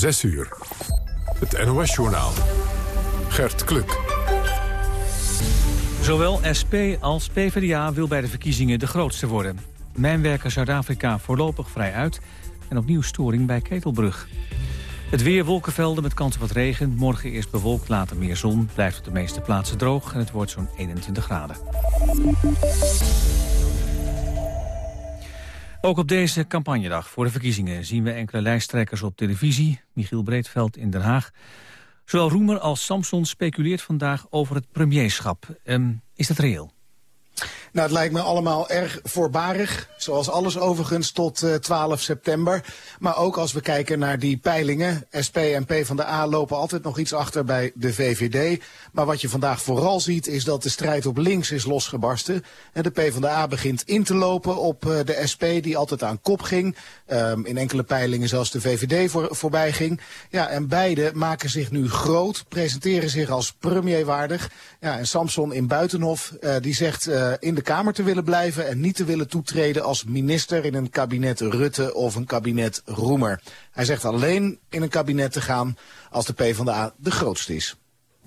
6 uur. Het NOS-journaal. Gert Kluk. Zowel SP als PvdA wil bij de verkiezingen de grootste worden. Mijnwerker Zuid-Afrika voorlopig vrij uit... en opnieuw storing bij Ketelbrug. Het weer wolkenvelden met kans op wat regen. Morgen eerst bewolkt, later meer zon. Blijft op de meeste plaatsen droog en het wordt zo'n 21 graden. Ook op deze campagnedag voor de verkiezingen zien we enkele lijsttrekkers op televisie. Michiel Breedveld in Den Haag. Zowel Roemer als Samson speculeert vandaag over het premierschap. Um, is dat reëel? Nou, het lijkt me allemaal erg voorbarig. Zoals alles overigens tot uh, eh, 12 september. Maar ook als we kijken naar die peilingen. SP en P van de A lopen altijd nog iets achter bij de VVD. Maar wat je vandaag vooral ziet is dat de strijd op links is losgebarsten. En de P van de A begint in te lopen op uh, de SP die altijd aan kop ging. Um, in enkele peilingen zelfs de VVD voor, voorbij ging. Ja, en beide maken zich nu groot, presenteren zich als premierwaardig. Ja, en Samson in Buitenhof uh, die zegt in de de Kamer te willen blijven en niet te willen toetreden als minister in een kabinet Rutte of een kabinet Roemer. Hij zegt alleen in een kabinet te gaan als de PvdA de grootste is.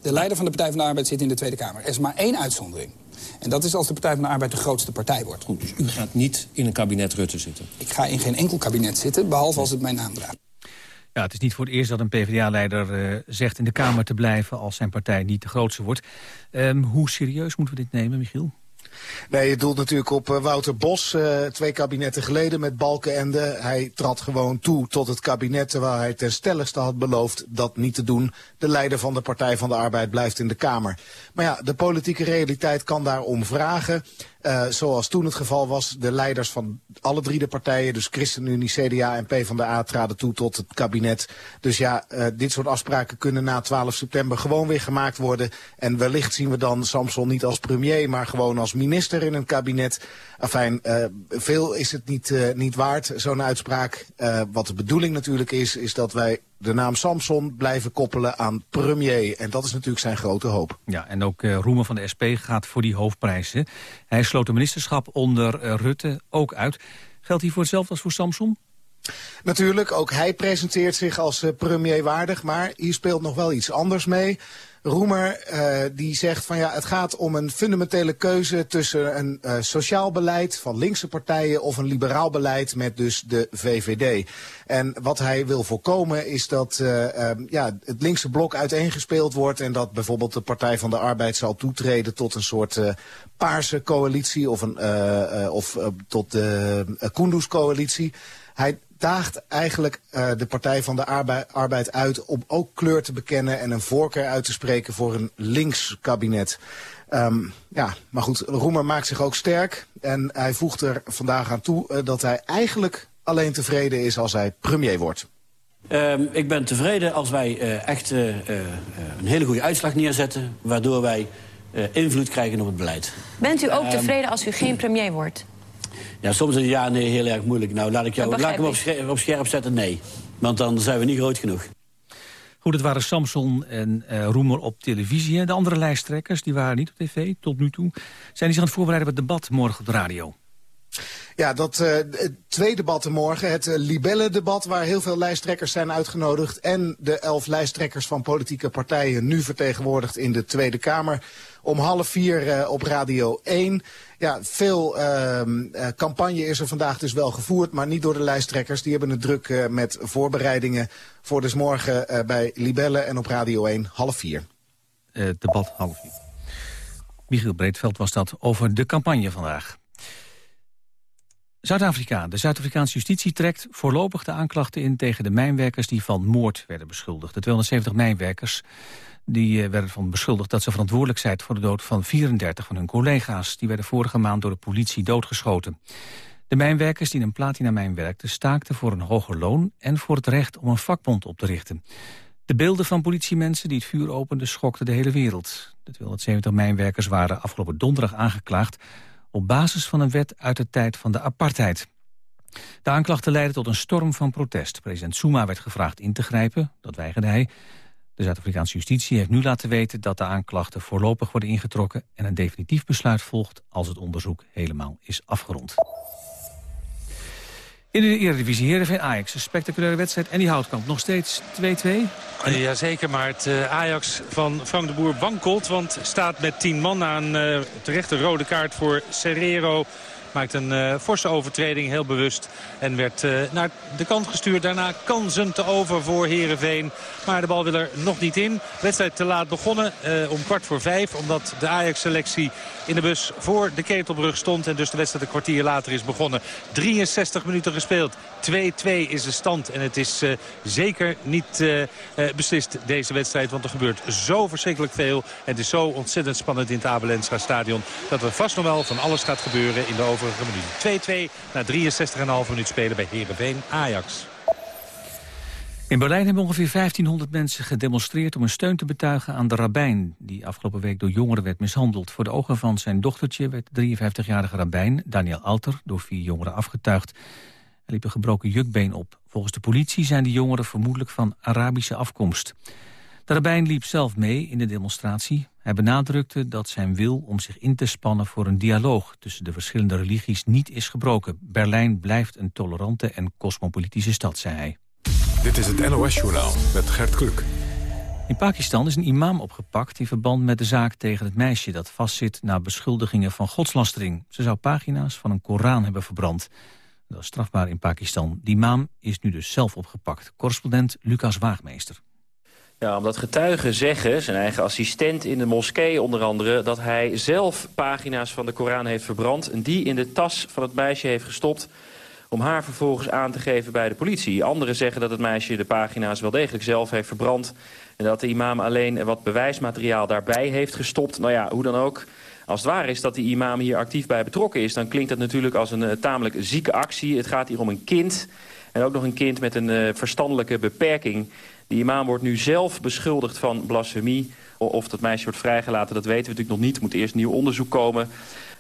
De leider van de Partij van de Arbeid zit in de Tweede Kamer. Er is maar één uitzondering. En dat is als de Partij van de Arbeid de grootste partij wordt. Goed, dus u gaat niet in een kabinet Rutte zitten? Ik ga in geen enkel kabinet zitten, behalve als het mijn naam draagt. Ja, het is niet voor het eerst dat een PvdA-leider uh, zegt in de Kamer te blijven... als zijn partij niet de grootste wordt. Um, hoe serieus moeten we dit nemen, Michiel? Nee, je doelt natuurlijk op uh, Wouter Bos, uh, twee kabinetten geleden met Balkenende. Hij trad gewoon toe tot het kabinet terwijl hij ten stelligste had beloofd dat niet te doen. De leider van de Partij van de Arbeid blijft in de Kamer. Maar ja, de politieke realiteit kan daarom vragen. Uh, zoals toen het geval was, de leiders van alle drie de partijen, dus ChristenUnie, CDA en PvdA, traden toe tot het kabinet. Dus ja, dit soort afspraken kunnen na 12 september gewoon weer gemaakt worden. En wellicht zien we dan Samson niet als premier, maar gewoon als minister in een kabinet. Afijn, uh, veel is het niet, niet waard, zo'n uitspraak. wat de bedoeling natuurlijk is, is dat wij de naam Samson blijven koppelen aan premier. En dat is natuurlijk zijn grote hoop. Ja, en ook Roemer van de SP gaat voor die hoofdprijzen. Hij sloot de ministerschap onder Rutte ook uit. Geldt hij voor hetzelfde als voor Samson? Natuurlijk, ook hij presenteert zich als premier waardig. Maar hier speelt nog wel iets anders mee. Roemer uh, die zegt van ja, het gaat om een fundamentele keuze tussen een uh, sociaal beleid van linkse partijen of een liberaal beleid met dus de VVD. En wat hij wil voorkomen is dat uh, ja, het linkse blok uiteengespeeld wordt en dat bijvoorbeeld de Partij van de Arbeid zal toetreden tot een soort paarse coalitie of, een, of tot de Kunduz-coalitie. Hij daagt eigenlijk uh, de Partij van de Arbeid uit om ook kleur te bekennen en een voorkeur uit te spreken voor een links kabinet. Um, ja, maar goed, Roemer maakt zich ook sterk en hij voegt er vandaag aan toe uh, dat hij eigenlijk alleen tevreden is als hij premier wordt. Uh, ik ben tevreden als wij uh, echt uh, een hele goede uitslag neerzetten... waardoor wij invloed krijgen op het beleid. Bent u ook ehm, tevreden als u geen premier wordt? Ja, soms is het ja nee heel erg moeilijk. Nou, laat ik, jou, laat ik hem op scherp, op scherp zetten, nee. Want dan zijn we niet groot genoeg. Goed, het waren Samson en uh, Roemer op televisie. De andere lijsttrekkers, die waren niet op tv tot nu toe. Zijn die zich aan het voorbereiden op het debat morgen op de radio? Ja, dat uh, twee debatten morgen. Het uh, Libelle-debat waar heel veel lijsttrekkers zijn uitgenodigd. En de elf lijsttrekkers van politieke partijen nu vertegenwoordigd in de Tweede Kamer. Om half vier uh, op Radio 1. Ja, veel ehm, campagne is er vandaag dus wel gevoerd, maar niet door de lijsttrekkers. Die hebben het druk met voorbereidingen voor dus morgen bij Libelle en op Radio 1 half vier. debat half vier. Michiel Breedveld was dat over de campagne vandaag. Zuid-Afrika. De Zuid-Afrikaanse justitie trekt voorlopig de aanklachten in tegen de mijnwerkers die van moord werden beschuldigd. De 270 mijnwerkers die eh, werden van beschuldigd dat ze verantwoordelijk zijn voor de dood van 34 van hun collega's. Die werden vorige maand door de politie doodgeschoten. De mijnwerkers die in een platinamijn werkten staakten voor een hoger loon en voor het recht om een vakbond op te richten. De beelden van politiemensen die het vuur openden schokten de hele wereld. De 270 mijnwerkers waren afgelopen donderdag aangeklaagd op basis van een wet uit de tijd van de apartheid. De aanklachten leidden tot een storm van protest. President Zuma werd gevraagd in te grijpen, dat weigerde hij. De Zuid-Afrikaanse justitie heeft nu laten weten dat de aanklachten voorlopig worden ingetrokken en een definitief besluit volgt als het onderzoek helemaal is afgerond. In de Eredivisie Heerenveen Ajax, een spectaculaire wedstrijd. En die houtkamp nog steeds 2-2. Jazeker, maar het uh, Ajax van Frank de Boer wankelt. Want staat met 10 man na een uh, terechte rode kaart voor Serrero. Maakt een uh, forse overtreding, heel bewust. En werd uh, naar de kant gestuurd. Daarna kansen te over voor Herenveen. Maar de bal wil er nog niet in. Wedstrijd te laat begonnen uh, om kwart voor vijf. Omdat de Ajax-selectie in de bus voor de Ketelbrug stond. En dus de wedstrijd een kwartier later is begonnen. 63 minuten gespeeld. 2-2 is de stand. En het is zeker niet beslist deze wedstrijd. Want er gebeurt zo verschrikkelijk veel. En het is zo ontzettend spannend in het Abelensra stadion. Dat er vast nog wel van alles gaat gebeuren in de over 2-2 na 63,5 minuut spelen bij Heerenveen Ajax. In Berlijn hebben ongeveer 1500 mensen gedemonstreerd om een steun te betuigen aan de rabbijn... die afgelopen week door jongeren werd mishandeld. Voor de ogen van zijn dochtertje werd de 53-jarige rabbijn, Daniel Alter, door vier jongeren afgetuigd. Hij liep een gebroken jukbeen op. Volgens de politie zijn de jongeren vermoedelijk van Arabische afkomst. De rabbijn liep zelf mee in de demonstratie. Hij benadrukte dat zijn wil om zich in te spannen voor een dialoog tussen de verschillende religies niet is gebroken. Berlijn blijft een tolerante en cosmopolitische stad, zei hij. Dit is het NOS-journaal met Gert Kluk. In Pakistan is een imam opgepakt in verband met de zaak tegen het meisje dat vastzit na beschuldigingen van godslastering. Ze zou pagina's van een Koran hebben verbrand. Dat is strafbaar in Pakistan. Die imam is nu dus zelf opgepakt. Correspondent Lucas Waagmeester. Ja, omdat getuigen zeggen, zijn eigen assistent in de moskee onder andere... dat hij zelf pagina's van de Koran heeft verbrand... en die in de tas van het meisje heeft gestopt... om haar vervolgens aan te geven bij de politie. Anderen zeggen dat het meisje de pagina's wel degelijk zelf heeft verbrand... en dat de imam alleen wat bewijsmateriaal daarbij heeft gestopt. Nou ja, hoe dan ook... Als het waar is dat die imam hier actief bij betrokken is... dan klinkt dat natuurlijk als een uh, tamelijk zieke actie. Het gaat hier om een kind... En ook nog een kind met een uh, verstandelijke beperking. De imam wordt nu zelf beschuldigd van blasfemie. Of dat meisje wordt vrijgelaten, dat weten we natuurlijk nog niet. Er moet eerst nieuw onderzoek komen.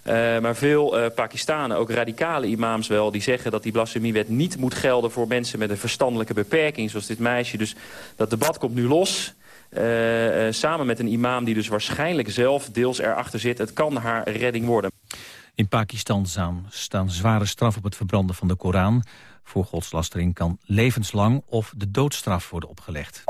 Uh, maar veel uh, Pakistanen, ook radicale imams wel... die zeggen dat die blasfemiewet niet moet gelden... voor mensen met een verstandelijke beperking, zoals dit meisje. Dus dat debat komt nu los... Uh, samen met een imam die dus waarschijnlijk zelf deels erachter zit. Het kan haar redding worden. In Pakistan staan zware straf op het verbranden van de Koran. Voor godslastering kan levenslang of de doodstraf worden opgelegd.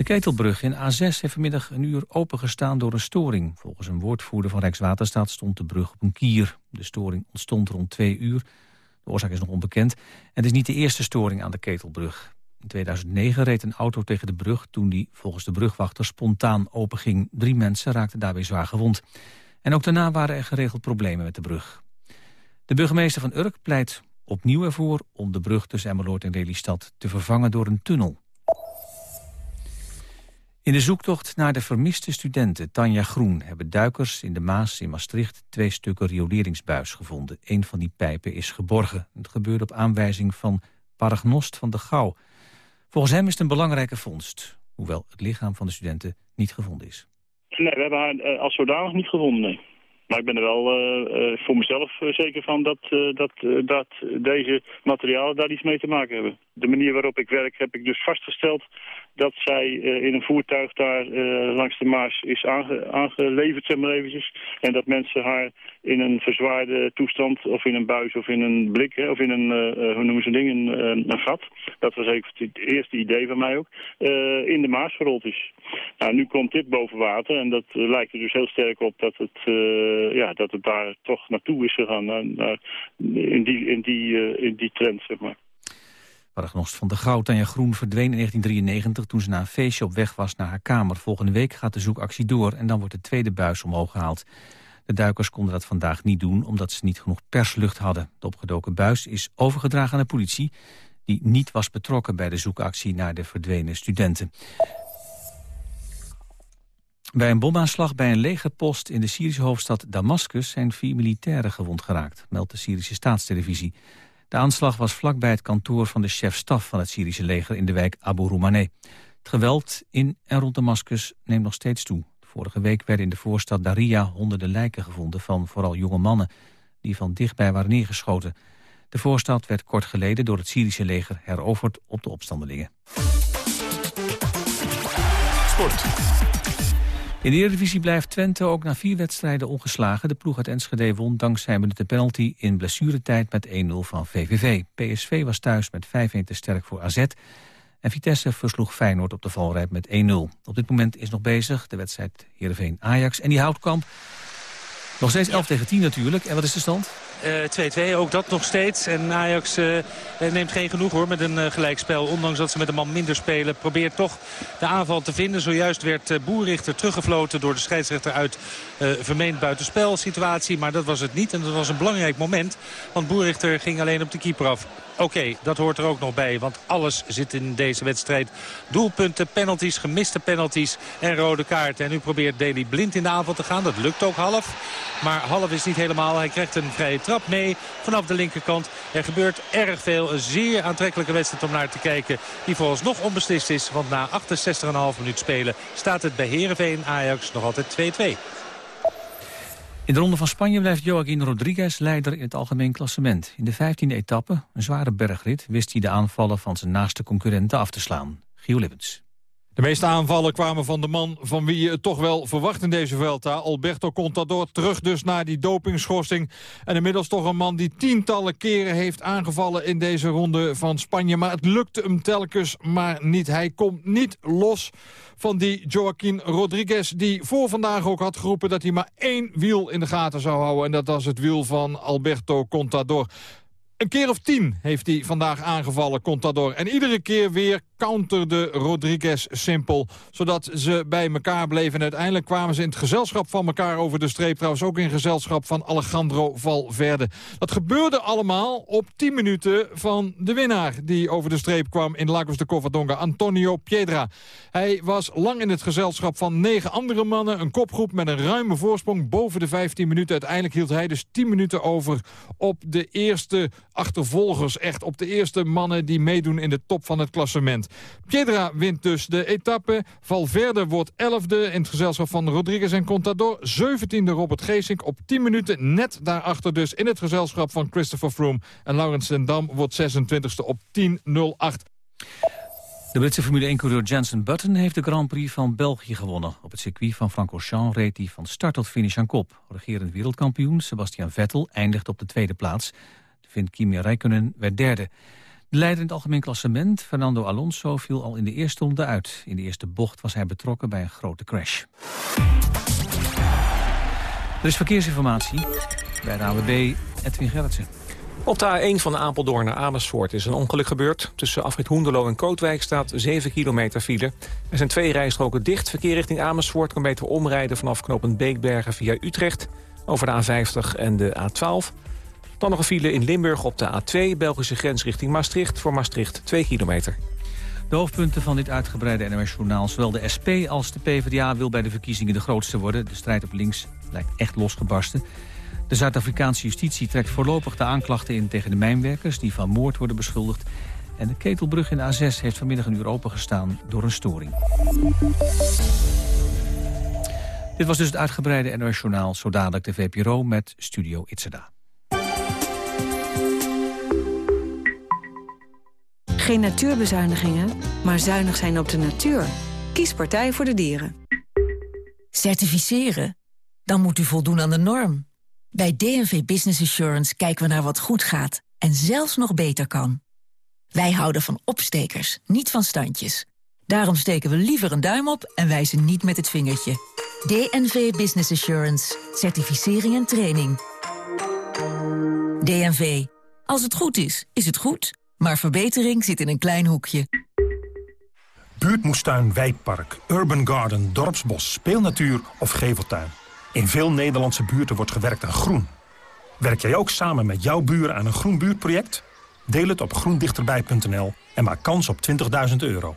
De Ketelbrug in A6 heeft vanmiddag een uur opengestaan door een storing. Volgens een woordvoerder van Rijkswaterstaat stond de brug op een kier. De storing ontstond rond twee uur. De oorzaak is nog onbekend. Het is niet de eerste storing aan de Ketelbrug. In 2009 reed een auto tegen de brug toen die volgens de brugwachter spontaan openging. Drie mensen raakten daarbij zwaar gewond. En ook daarna waren er geregeld problemen met de brug. De burgemeester van Urk pleit opnieuw ervoor om de brug tussen Emmeloord en Lelystad te vervangen door een tunnel. In de zoektocht naar de vermiste studenten Tanja Groen... hebben duikers in de Maas in Maastricht twee stukken rioleringsbuis gevonden. Een van die pijpen is geborgen. Het gebeurde op aanwijzing van Paragnost van de Gouw. Volgens hem is het een belangrijke vondst. Hoewel het lichaam van de studenten niet gevonden is. Nee, we hebben haar eh, als zodanig niet gevonden. Maar ik ben er wel uh, voor mezelf zeker van dat, dat, dat deze materialen daar iets mee te maken hebben. De manier waarop ik werk heb ik dus vastgesteld dat zij uh, in een voertuig daar uh, langs de Maas is aange aangeleverd, zeg maar eventjes. En dat mensen haar in een verzwaarde toestand, of in een buis, of in een blik, of in een, uh, hoe noemen ze ding, een, een gat. Dat was even het eerste idee van mij ook. in de Maas gerold is. Nou, nu komt dit boven water en dat lijkt er dus heel sterk op dat het, ja, dat het daar toch naartoe is gegaan. In, die, in, die, in die trend, zeg maar. Paragnost van de Goud Tanja Groen verdween in 1993 toen ze na een feestje op weg was naar haar kamer. Volgende week gaat de zoekactie door en dan wordt de tweede buis omhoog gehaald. De duikers konden dat vandaag niet doen omdat ze niet genoeg perslucht hadden. De opgedoken buis is overgedragen aan de politie die niet was betrokken bij de zoekactie naar de verdwenen studenten. Bij een bomaanslag bij een legerpost in de Syrische hoofdstad Damascus zijn vier militairen gewond geraakt, meldt de Syrische staatstelevisie. De aanslag was vlakbij het kantoor van de chef-staf van het Syrische leger in de wijk Abu Roumaneh. Het geweld in en rond Damascus neemt nog steeds toe. Vorige week werden in de voorstad Daria honderden lijken gevonden van vooral jonge mannen die van dichtbij waren neergeschoten. De voorstad werd kort geleden door het Syrische leger heroverd op de opstandelingen. Sport. In de Eredivisie blijft Twente ook na vier wedstrijden ongeslagen. De ploeg uit Enschede won dankzij minuten penalty in blessuretijd met 1-0 van VVV. PSV was thuis met 5-1 te sterk voor AZ. En Vitesse versloeg Feyenoord op de valrijp met 1-0. Op dit moment is nog bezig de wedstrijd Heerenveen-Ajax. En die houtkamp nog steeds 11 tegen 10 natuurlijk. En wat is de stand? 2-2, uh, ook dat nog steeds. En Ajax uh, neemt geen genoeg hoor met een gelijkspel. Ondanks dat ze met een man minder spelen. Probeert toch de aanval te vinden. Zojuist werd Boerrichter teruggefloten door de scheidsrechter uit vermeend buitenspel situatie. Maar dat was het niet. En dat was een belangrijk moment. Want Boerrichter ging alleen op de keeper af. Oké, dat hoort er ook nog bij. Want alles zit in deze wedstrijd. Doelpunten, penalties, gemiste penalties en rode kaarten. En nu probeert Deli blind in de aanval te gaan. Dat lukt ook half. Maar half is niet helemaal. Hij krijgt een vrije trap mee vanaf de linkerkant. Er gebeurt erg veel. Een zeer aantrekkelijke wedstrijd om naar te kijken. Die vooralsnog onbeslist is. Want na 68,5 minuut spelen staat het bij Heerenveen Ajax nog altijd 2-2. In de ronde van Spanje blijft Joaquin Rodriguez leider in het algemeen klassement. In de 15e etappe, een zware bergrit, wist hij de aanvallen van zijn naaste concurrenten af te slaan. Gio Lippens. De meeste aanvallen kwamen van de man van wie je het toch wel verwacht in deze Vuelta. Alberto Contador terug dus naar die dopingschorsing. En inmiddels toch een man die tientallen keren heeft aangevallen in deze ronde van Spanje. Maar het lukte hem telkens maar niet. Hij komt niet los van die Joaquin Rodriguez... die voor vandaag ook had geroepen dat hij maar één wiel in de gaten zou houden. En dat was het wiel van Alberto Contador. Een keer of tien heeft hij vandaag aangevallen, Contador. En iedere keer weer counterde Rodriguez simpel. Zodat ze bij elkaar bleven. En uiteindelijk kwamen ze in het gezelschap van elkaar over de streep. Trouwens ook in gezelschap van Alejandro Valverde. Dat gebeurde allemaal op 10 minuten van de winnaar... die over de streep kwam in Lagos de Covadonga, Antonio Piedra. Hij was lang in het gezelschap van negen andere mannen. Een kopgroep met een ruime voorsprong boven de 15 minuten. Uiteindelijk hield hij dus 10 minuten over op de eerste achtervolgers. Echt op de eerste mannen die meedoen in de top van het klassement. Piedra wint dus de etappe. Valverde wordt 11e in het gezelschap van Rodriguez en Contador. 17e Robert Geesink op 10 minuten. Net daarachter dus in het gezelschap van Christopher Froome. En Laurens den Dam wordt 26e op 10.08. De Britse Formule 1-coureur Jensen Button heeft de Grand Prix van België gewonnen. Op het circuit van Francorchamps reed hij van start tot finish aan kop. Regerend wereldkampioen Sebastian Vettel eindigt op de tweede plaats. Vind Kimi Räikkönen werd derde. De leider in het algemeen klassement, Fernando Alonso, viel al in de eerste ronde uit. In de eerste bocht was hij betrokken bij een grote crash. Er is verkeersinformatie bij de AWB Edwin Gerritsen. Op de A1 van Apeldoorn naar Amersfoort is een ongeluk gebeurd. Tussen Afrit Hoenderloo en Kootwijk staat 7 kilometer file. Er zijn twee rijstroken dicht. Verkeer richting Amersfoort kan beter omrijden vanaf knooppunt Beekbergen via Utrecht... over de A50 en de A12. Dan nog een file in Limburg op de A2, Belgische grens richting Maastricht... voor Maastricht 2 kilometer. De hoofdpunten van dit uitgebreide NOS-journaal... zowel de SP als de PvdA wil bij de verkiezingen de grootste worden. De strijd op links lijkt echt losgebarsten. De Zuid-Afrikaanse justitie trekt voorlopig de aanklachten in... tegen de mijnwerkers die van moord worden beschuldigd. En de ketelbrug in de A6 heeft vanmiddag een uur opengestaan door een storing. Dit was dus het uitgebreide NOS-journaal. Zo dadelijk de VPRO met Studio Itzeda. Geen natuurbezuinigingen, maar zuinig zijn op de natuur. Kies Partij voor de Dieren. Certificeren? Dan moet u voldoen aan de norm. Bij DNV Business Assurance kijken we naar wat goed gaat en zelfs nog beter kan. Wij houden van opstekers, niet van standjes. Daarom steken we liever een duim op en wijzen niet met het vingertje. DNV Business Assurance. Certificering en training. DNV. Als het goed is, is het goed. Maar verbetering zit in een klein hoekje. Buurtmoestuin, wijkpark, urban garden, dorpsbos, speelnatuur of geveltuin. In veel Nederlandse buurten wordt gewerkt aan groen. Werk jij ook samen met jouw buren aan een groen buurtproject? Deel het op groendichterbij.nl en maak kans op 20.000 euro.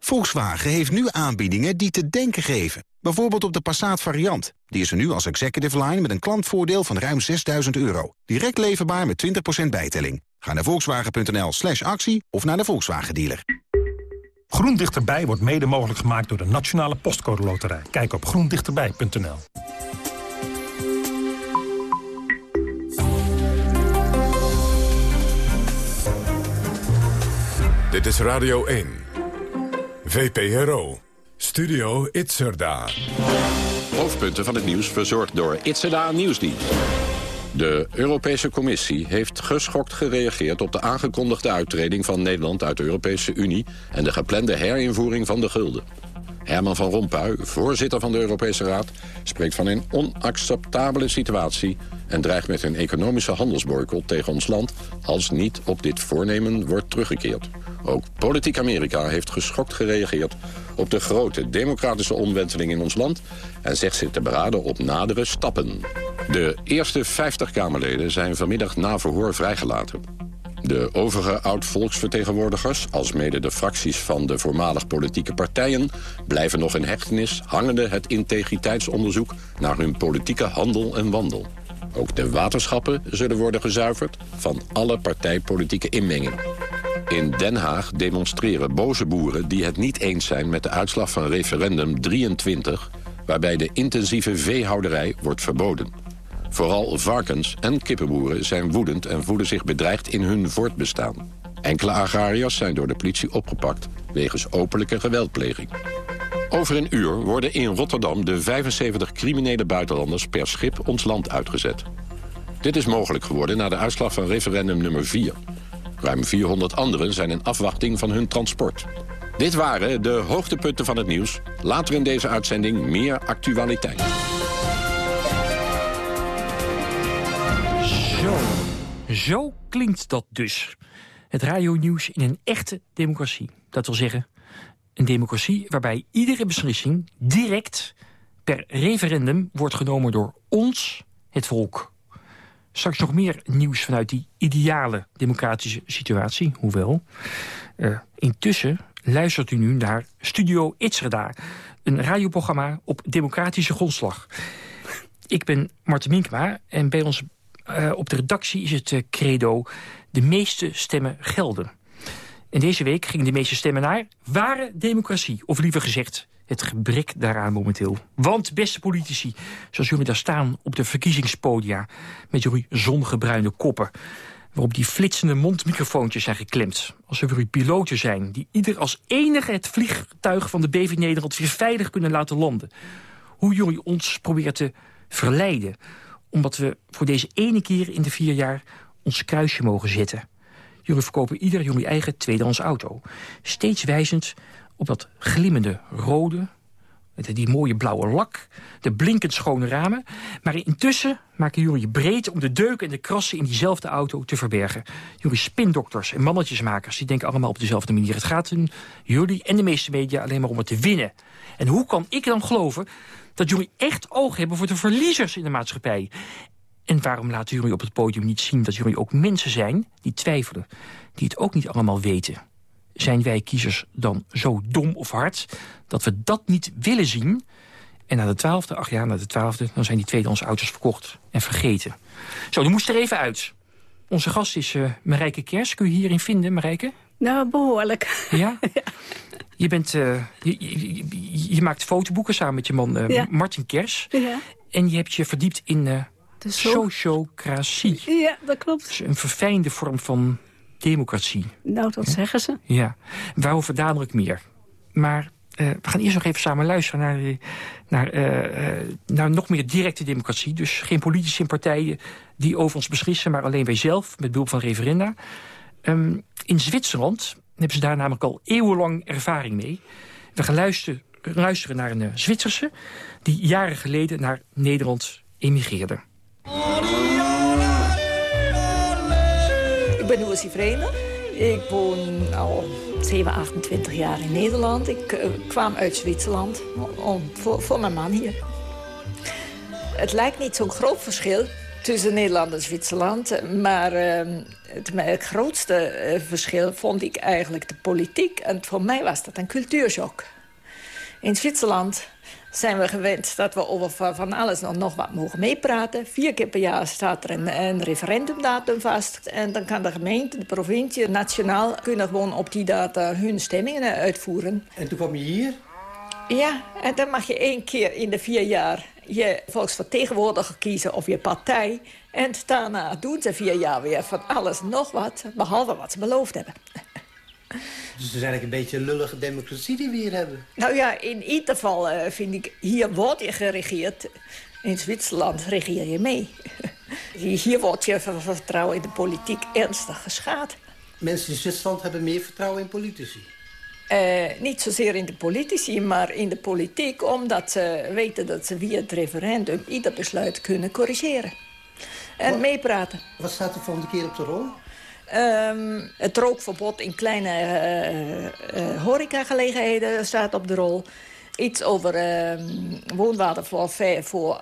Volkswagen heeft nu aanbiedingen die te denken geven. Bijvoorbeeld op de Passat variant. Die is er nu als executive line met een klantvoordeel van ruim 6000 euro. Direct leverbaar met 20% bijtelling. Ga naar volkswagen.nl slash actie of naar de Volkswagen dealer. Groen Dichterbij wordt mede mogelijk gemaakt door de Nationale Postcode Loterij. Kijk op groendichterbij.nl. Dit is Radio 1. VPRO. Studio Itzerda. Hoofdpunten van het nieuws verzorgd door Itzerda Nieuwsdienst. De Europese Commissie heeft geschokt gereageerd op de aangekondigde uittreding van Nederland uit de Europese Unie en de geplande herinvoering van de gulden. Herman van Rompuy, voorzitter van de Europese Raad, spreekt van een onacceptabele situatie en dreigt met een economische handelsboycott tegen ons land als niet op dit voornemen wordt teruggekeerd. Ook politiek Amerika heeft geschokt gereageerd op de grote democratische omwenteling in ons land... en zegt zich te beraden op nadere stappen. De eerste 50 Kamerleden zijn vanmiddag na verhoor vrijgelaten. De overige oud-volksvertegenwoordigers, alsmede de fracties van de voormalig politieke partijen... blijven nog in hechtenis, hangende het integriteitsonderzoek... naar hun politieke handel en wandel. Ook de waterschappen zullen worden gezuiverd van alle partijpolitieke inmenging. In Den Haag demonstreren boze boeren die het niet eens zijn met de uitslag van referendum 23... waarbij de intensieve veehouderij wordt verboden. Vooral varkens- en kippenboeren zijn woedend en voelen zich bedreigd in hun voortbestaan. Enkele agrariërs zijn door de politie opgepakt wegens openlijke geweldpleging. Over een uur worden in Rotterdam de 75 criminele buitenlanders per schip ons land uitgezet. Dit is mogelijk geworden na de uitslag van referendum nummer 4. Ruim 400 anderen zijn in afwachting van hun transport. Dit waren de hoogtepunten van het nieuws. Later in deze uitzending meer actualiteit. Zo, zo klinkt dat dus. Het radionieuws in een echte democratie. Dat wil zeggen, een democratie waarbij iedere beslissing direct per referendum wordt genomen door ons, het volk. Straks nog meer nieuws vanuit die ideale democratische situatie, hoewel. Uh, intussen luistert u nu naar Studio Itzerda, een radioprogramma op democratische grondslag. Ik ben Marten Minkma en bij ons uh, op de redactie is het uh, credo... de meeste stemmen gelden. En deze week gingen de meeste stemmen naar ware democratie. Of liever gezegd, het gebrek daaraan momenteel. Want, beste politici, zoals jullie daar staan op de verkiezingspodia... met jullie zongebruine koppen... waarop die flitsende mondmicrofoontjes zijn geklemd. Alsof jullie piloten zijn die ieder als enige het vliegtuig van de BV Nederland... weer veilig kunnen laten landen. Hoe jullie ons proberen te verleiden... omdat we voor deze ene keer in de vier jaar ons kruisje mogen zetten... Jullie verkopen ieder jullie eigen tweedehands auto. Steeds wijzend op dat glimmende rode, die mooie blauwe lak, de blinkend schone ramen. Maar intussen maken jullie breed om de deuken en de krassen in diezelfde auto te verbergen. Jullie spindokters en mannetjesmakers, die denken allemaal op dezelfde manier. Het gaat hun, jullie en de meeste media alleen maar om het te winnen. En hoe kan ik dan geloven dat jullie echt oog hebben voor de verliezers in de maatschappij? En waarom laten jullie op het podium niet zien dat jullie ook mensen zijn die twijfelen, die het ook niet allemaal weten? Zijn wij kiezers dan zo dom of hard dat we dat niet willen zien? En na de twaalfde, ach ja, na de twaalfde, dan zijn die tweedehands auto's verkocht en vergeten. Zo, die moest er even uit. Onze gast is uh, Marijke Kers. Kun je hierin vinden, Marijke? Nou, behoorlijk. Ja? Je, bent, uh, je, je, je, maakt fotoboeken samen met je man uh, ja. Martin Kers. Ja. En je hebt je verdiept in de sociocratie. Ja, dat klopt. Dus een verfijnde vorm van democratie. Nou, dat zeggen ze. Ja, waarover dadelijk meer. Maar uh, we gaan eerst nog even samen luisteren naar, naar, uh, naar nog meer directe democratie. Dus geen politici en partijen die over ons beslissen... maar alleen wij zelf, met behulp van referenda. Um, in Zwitserland hebben ze daar namelijk al eeuwenlang ervaring mee. We gaan luisteren, luisteren naar een Zwitserse... die jaren geleden naar Nederland emigreerde. Ben Lucy Vreemde. Ik woon al 7, 28 jaar in Nederland. Ik uh, kwam uit Zwitserland om, voor, mijn man hier. Het lijkt niet zo'n groot verschil tussen Nederland en Zwitserland. Maar uh, het, grootste uh, verschil vond ik eigenlijk de politiek. En voor mij was dat een cultuurshock. In Zwitserland zijn we gewend dat we over van alles nog, nog wat mogen meepraten. Vier keer per jaar staat er een, een referendumdatum vast. En dan kan de gemeente, de provincie, nationaal... kunnen gewoon op die data hun stemmingen uitvoeren. En toen kwam je hier? Ja, en dan mag je één keer in de vier jaar je volksvertegenwoordiger kiezen of je partij. En daarna doen ze vier jaar weer van alles nog wat, behalve wat ze beloofd hebben. Dus het is eigenlijk een beetje een lullige democratie die we hier hebben. Nou ja, in ieder geval uh, vind ik, hier wordt je geregeerd. In Zwitserland regeer je mee. hier wordt je vertrouwen in de politiek ernstig geschaad. Mensen in Zwitserland hebben meer vertrouwen in politici. Uh, niet zozeer in de politici, maar in de politiek... omdat ze weten dat ze via het referendum ieder besluit kunnen corrigeren. En wat, meepraten. Wat staat er volgende keer op de rol? Um, het rookverbod in kleine uh, horecagelegenheden staat op de rol. Iets over uh, woonwaardeforfait voor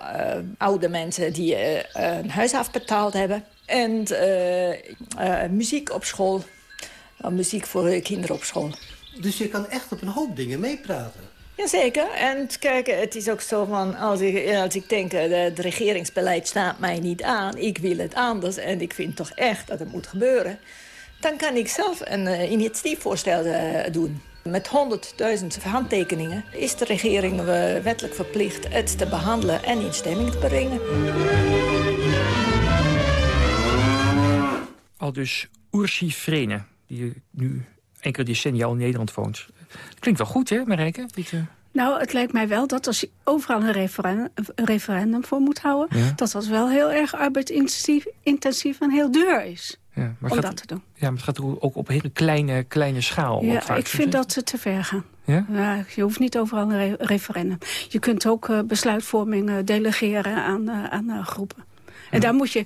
oude mensen die een huis afbetaald hebben. En muziek op school. muziek voor kinderen op school. Dus je kan echt op een hoop dingen meepraten. Jazeker. En kijk, het is ook zo van... als ik, als ik denk, het regeringsbeleid staat mij niet aan... ik wil het anders en ik vind toch echt dat het moet gebeuren... dan kan ik zelf een uh, initiatiefvoorstel uh, doen. Met 100.000 handtekeningen is de regering wettelijk verplicht... het te behandelen en in stemming te brengen. Al dus Ursi Vrene, die nu enkele decennia al in Nederland woont. Klinkt wel goed, hè, Marijke? Uh... Nou, het lijkt mij wel dat als je overal een referendum, een referendum voor moet houden... Ja. dat dat wel heel erg arbeidsintensief intensief en heel duur is. Ja, maar om gaat, dat te doen. Ja, maar het gaat ook op een hele kleine, kleine schaal. Ja, ik vind dat ze te ver gaan. Ja? ja? je hoeft niet overal een re referendum. Je kunt ook uh, besluitvorming uh, delegeren aan, uh, aan groepen. En daar moet je...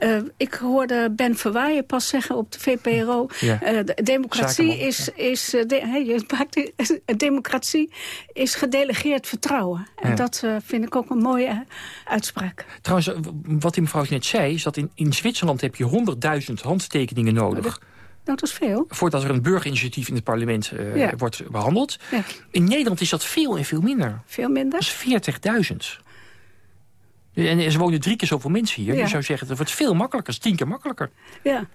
Uh, ik hoorde Ben Verwaaien pas zeggen op de VPRO... Ja. Uh, de democratie is... is de, hey, je maakt, democratie is gedelegeerd vertrouwen. En ja. dat vind ik ook een mooie uitspraak. Trouwens, wat die mevrouw net zei... is dat in, in Zwitserland heb je 100.000 handtekeningen nodig... Nou, dat is veel. Voordat er een burgerinitiatief in het parlement ja. wordt behandeld. Ja. In Nederland is dat veel en veel minder. Veel minder? Dat is 40.000. En er wonen drie keer zoveel mensen hier. Je zou zeggen, het wordt veel makkelijker. tien keer makkelijker. Ja.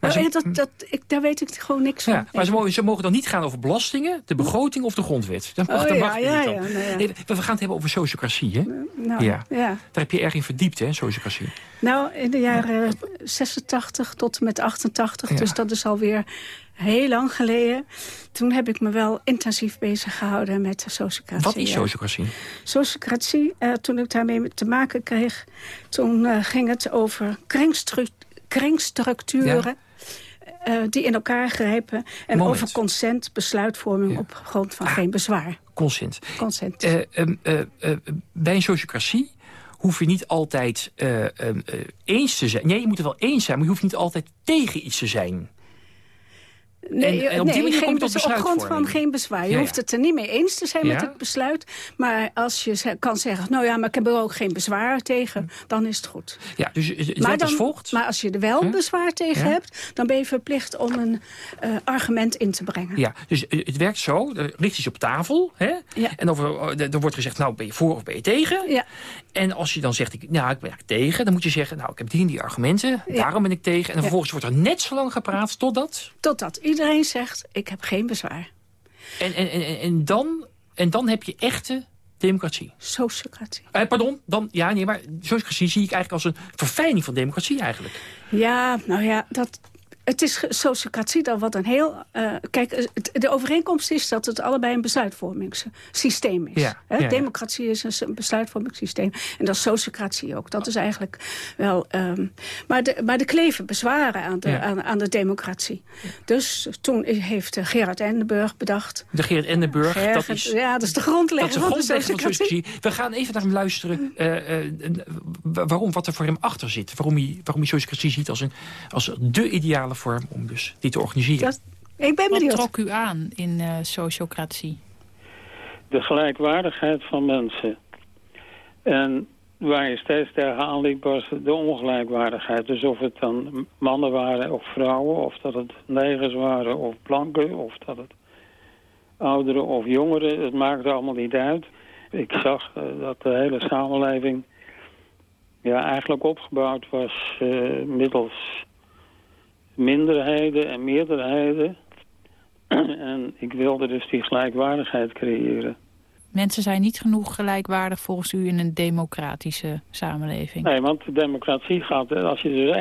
Maar ze, dat, dat, ik, daar weet ik gewoon niks van. Ja, maar ze mogen, ze mogen, dan niet gaan over belastingen, de begroting of de grondwet. Dat mag, oh, dat ja, mag ja, niet ja, nou, nee, We gaan het hebben over sociocratie, hè? Nou, ja. Daar heb je erg in verdiept, hè, sociocratie. Nou, in de jaren 86 tot en met 88, dus dat is alweer heel lang geleden. Toen heb ik me wel intensief bezig gehouden met sociocratie. Wat is sociocratie? Sociocratie, uh, toen ik daarmee te maken kreeg... toen uh, ging het over kringstru kringstructuren... Uh, die in elkaar grijpen. En Moment. over consent, besluitvorming ja. op grond van ah, geen bezwaar. Consent. Consent. Uh, uh, bij een sociocratie hoef je niet altijd eens te zijn. Nee, je moet er wel eens zijn, maar je hoeft niet altijd tegen iets te zijn. Nee, en, en op die nee, manier geen, komt op grond van geen bezwaar. Je ja, ja. hoeft het er niet mee eens te zijn ja? met het besluit. Maar als je kan zeggen, nou ja, maar ik heb er ook geen bezwaar tegen, dan is het goed. Ja, dus het maar, dan, dan, volgt. maar als je er wel huh? bezwaar tegen hebt, dan ben je verplicht om een uh, argument in te brengen. Ja, dus het werkt zo, er ligt iets op tafel. Hè? En over, er wordt gezegd, nou ben je voor of ben je tegen? Ja. En als je dan zegt, ik, nou ik ben tegen, dan moet je zeggen, nou ik heb die en die argumenten, daarom ben ik tegen. En vervolgens wordt er net zo lang gepraat totdat... Totdat iedereen zegt, ik heb geen bezwaar. En, en, en, en, dan, en dan heb je echte democratie. Sociocratie. Eh, pardon, dan, ja, nee, maar sociocratie zie ik eigenlijk als een verfijning van democratie eigenlijk. Ja, nou ja, dat, het is sociocratie dan wat een heel... Uh, kijk, het, de overeenkomst is dat het allebei een besluitvormingssysteem is. Ja, Hè? ja, ja. Democratie is een besluitvormingssysteem. En dat is sociocratie ook. Dat is eigenlijk wel... Um, maar, de, maar er kleven bezwaren aan de, Ja. aan, aan de democratie. Dus toen heeft uh, Gerard Endenburg bedacht... De Gerard Endenburg, dat is... Ja, dat is de grondlegger Dat is de van de grondlegger van sociocratie. sociocratie. We gaan even naar hem luisteren. eh, eh, wa- waarom, wat er voor hem achter zit. Waarom hij, waarom hij sociocratie ziet als, een, als de ideale vorm om dus dit te organiseren. ik ben Wat trok u aan in eh, sociocratie? de gelijkwaardigheid van mensen. En waar je steeds tegenaan liep was de ongelijkwaardigheid. Dus of het dan mannen waren of vrouwen, of dat het negers waren of blanken, of dat het ouderen of jongeren, het maakte allemaal niet uit. Ik zag dat de hele samenleving ja, eigenlijk opgebouwd was uh, middels minderheden en meerderheden. en ik wilde dus die gelijkwaardigheid creëren. Mensen zijn niet genoeg gelijkwaardig volgens u in een democratische samenleving? Nee, want de democratie gaat... Als je dus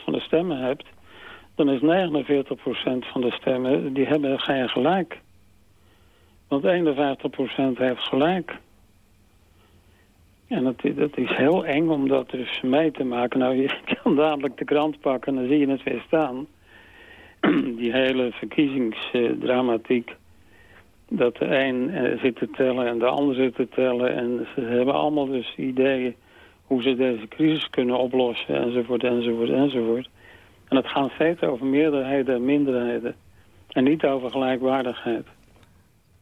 51% van de stemmen hebt... dan is 49% van de stemmen... die hebben geen gelijk. Want 51% heeft gelijk. En dat, is heel eng om dat dus mee te maken. Nou, je kan dadelijk de krant pakken en dan zie je het weer staan. Die hele verkiezingsdramatiek. Dat de een eh, zit te tellen en de ander zit te tellen. En ze hebben allemaal dus ideeën hoe ze deze crisis kunnen oplossen. Enzovoort, enzovoort, enzovoort. En het gaat steeds over meerderheden en minderheden. En niet over gelijkwaardigheid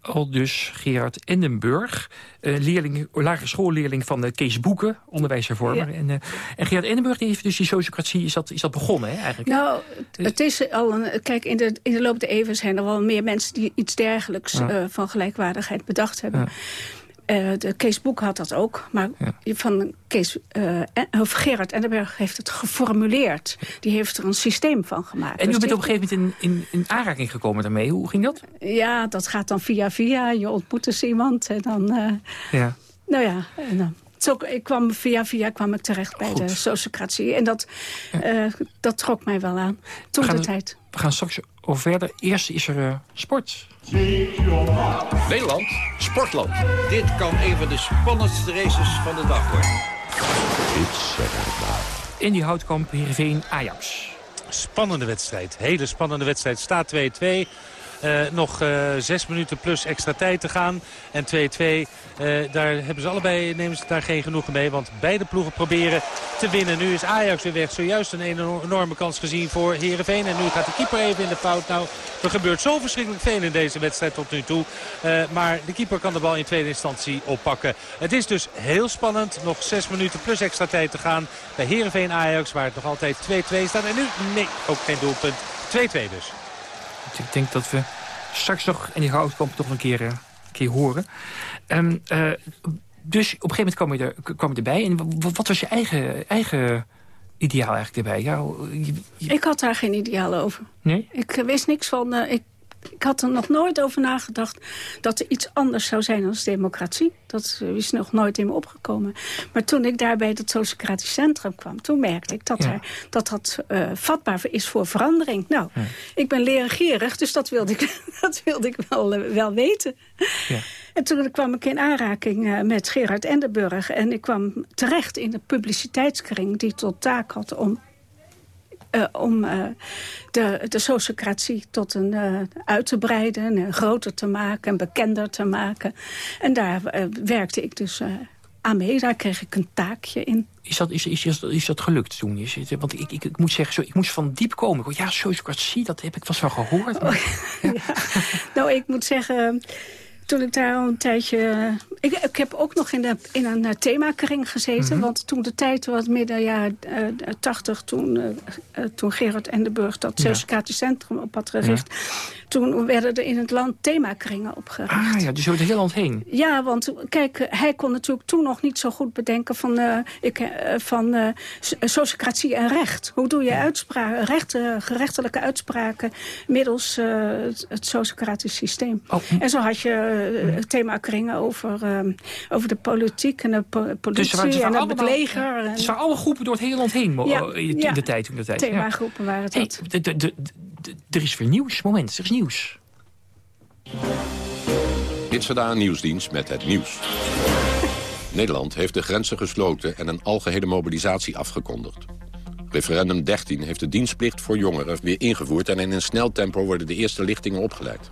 al dus Gerard Endenburg, uh, leerling, lagere schoolleerling van uh, Kees Boeken, onderwijshervormer. Ja. En, uh, en Gerard Endenburg die heeft dus die sociocratie, is dat, is dat begonnen hè, eigenlijk? Nou, het is al een, kijk, in de, in de loop der eeuwen zijn er wel meer mensen die iets dergelijks ja. van gelijkwaardigheid bedacht hebben. Ja. Uh, de Kees Boek had dat ook, maar ja. van Kees, uh, of Gerard Endenberg heeft het geformuleerd. Die heeft er een systeem van gemaakt. En u dus bent op een gegeven moment in, in, in, aanraking gekomen daarmee. Hoe ging dat? Ja, dat gaat dan via via. Je ontmoet dus iemand en dan... Uh, ja. Nou ja, en dan zo, ik kwam, via via kwam ik terecht bij Goed. de sociocratie. En dat, ja. uh, dat trok mij wel aan. Toen de tijd. We gaan straks over verder. Eerst is er uh, sport. Nederland, sportland. Dit kan een van de spannendste races van de dag worden. In die houtkamp Heerenveen Ajax. Spannende wedstrijd. Hele spannende wedstrijd. Staat 2-2. Uh, nog uh, zes minuten plus extra tijd te gaan. En 2-2, uh, daar hebben ze allebei, nemen ze daar geen genoegen mee. Want beide ploegen proberen te winnen. Nu is Ajax weer weg. Zojuist een enorme kans gezien voor Heerenveen. En nu gaat de keeper even in de fout. Nou, er gebeurt zo verschrikkelijk veel in deze wedstrijd tot nu toe. maar de keeper kan de bal in tweede instantie oppakken. Het is dus heel spannend. Nog zes minuten plus extra tijd te gaan bij Heerenveen Ajax. Waar het nog altijd 2-2 staat. En nu, nee, ook geen doelpunt. 2-2 dus. Ik denk dat we straks nog in die houtkamp toch een keer, uh, een keer horen. Um, uh, dus op een gegeven moment kwam je, er, kwam je erbij. En wat was je eigen, eigen ideaal eigenlijk erbij? Je, je... Ik had daar geen ideaal over. Nee? Ik uh, wist niks van... ik ik had er nog nooit over nagedacht dat er iets anders zou zijn dan democratie. Dat is nog nooit in me opgekomen. Maar toen ik daar bij het Sociocratisch Centrum kwam... toen merkte ik dat ja. er, dat, dat uh, vatbaar is voor verandering. Nou, ja. ik ben leergierig, dus dat wilde ik, dat wilde ik wel, uh, wel weten. Ja. En toen kwam ik in aanraking uh, met Gerard Endenburg. En ik kwam terecht in de publiciteitskring die tot taak had om uh, om uh, de, de sociocratie tot een uh, uit te breiden, en groter te maken en bekender te maken. En daar werkte ik dus aan mee. Daar kreeg ik een taakje in. Is dat, is, is, is, is dat gelukt toen? Is het, want ik, ik, ik moet zeggen, zo, ik moest van diep komen. Ja, sociocratie, dat heb ik wel van gehoord. Maar, ja. ja. nou, ik moet zeggen toen ik daar al een tijdje... Ik, ik heb ook nog in, de, in een uh, themakring gezeten. Mm -hmm. Want toen de tijd was midden jaren uh, 80... Toen, uh, toen Gerard Endenburg dat ja. Centrum op had gericht... Ja. Toen werden er in het land themakringen opgericht. Ah ja, dus over het hele land heen. Ja, want kijk, hij kon natuurlijk toen nog niet zo goed bedenken... van, uh, ik, uh, van uh, sociocratie en recht. Hoe doe je uitspraken, recht, gerechtelijke uitspraken... middels het, het sociocratisch systeem. Oh. En zo had je themakringen over, uh, over de politiek en de po politie dus en het leger. En... Dus waren alle groepen door het hele land heen ja, in, ja. de tijd. In de tijd. Themagroepen waren het. Hey, de, de, de, er is weer nieuws. Moment, er is nieuws. Itzada Nieuwsdienst met het nieuws. Nederland heeft de grenzen gesloten en een algehele mobilisatie afgekondigd. Referendum 13 heeft de dienstplicht voor jongeren weer ingevoerd... en in een snel tempo worden de eerste lichtingen opgeleid.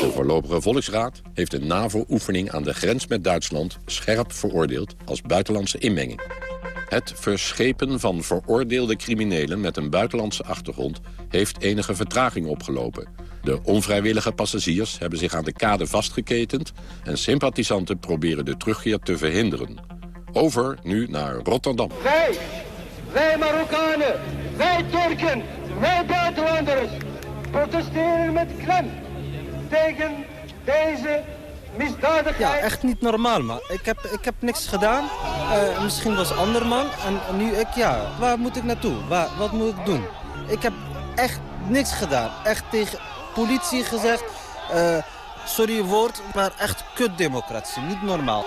De voorlopige volksraad heeft een NAVO-oefening aan de grens met Duitsland scherp veroordeeld als buitenlandse inmenging. Het verschepen van veroordeelde criminelen met een buitenlandse achtergrond heeft enige vertraging opgelopen. De onvrijwillige passagiers hebben zich aan de kade vastgeketend en sympathisanten proberen de terugkeer te verhinderen. Over nu naar Rotterdam. Wij, wij Marokkanen, wij Turken, wij buitenlanders protesteren met klem tegen deze misdadigheid. Ja, echt niet normaal, man. Ik heb, ik heb niks gedaan. Uh, misschien was een ander man. En nu ik, ja, waar moet ik naartoe? Waar, wat moet ik doen? Ik heb echt niks gedaan. Echt tegen politie gezegd... Uh, sorry woord, maar echt kutdemocratie. Niet normaal.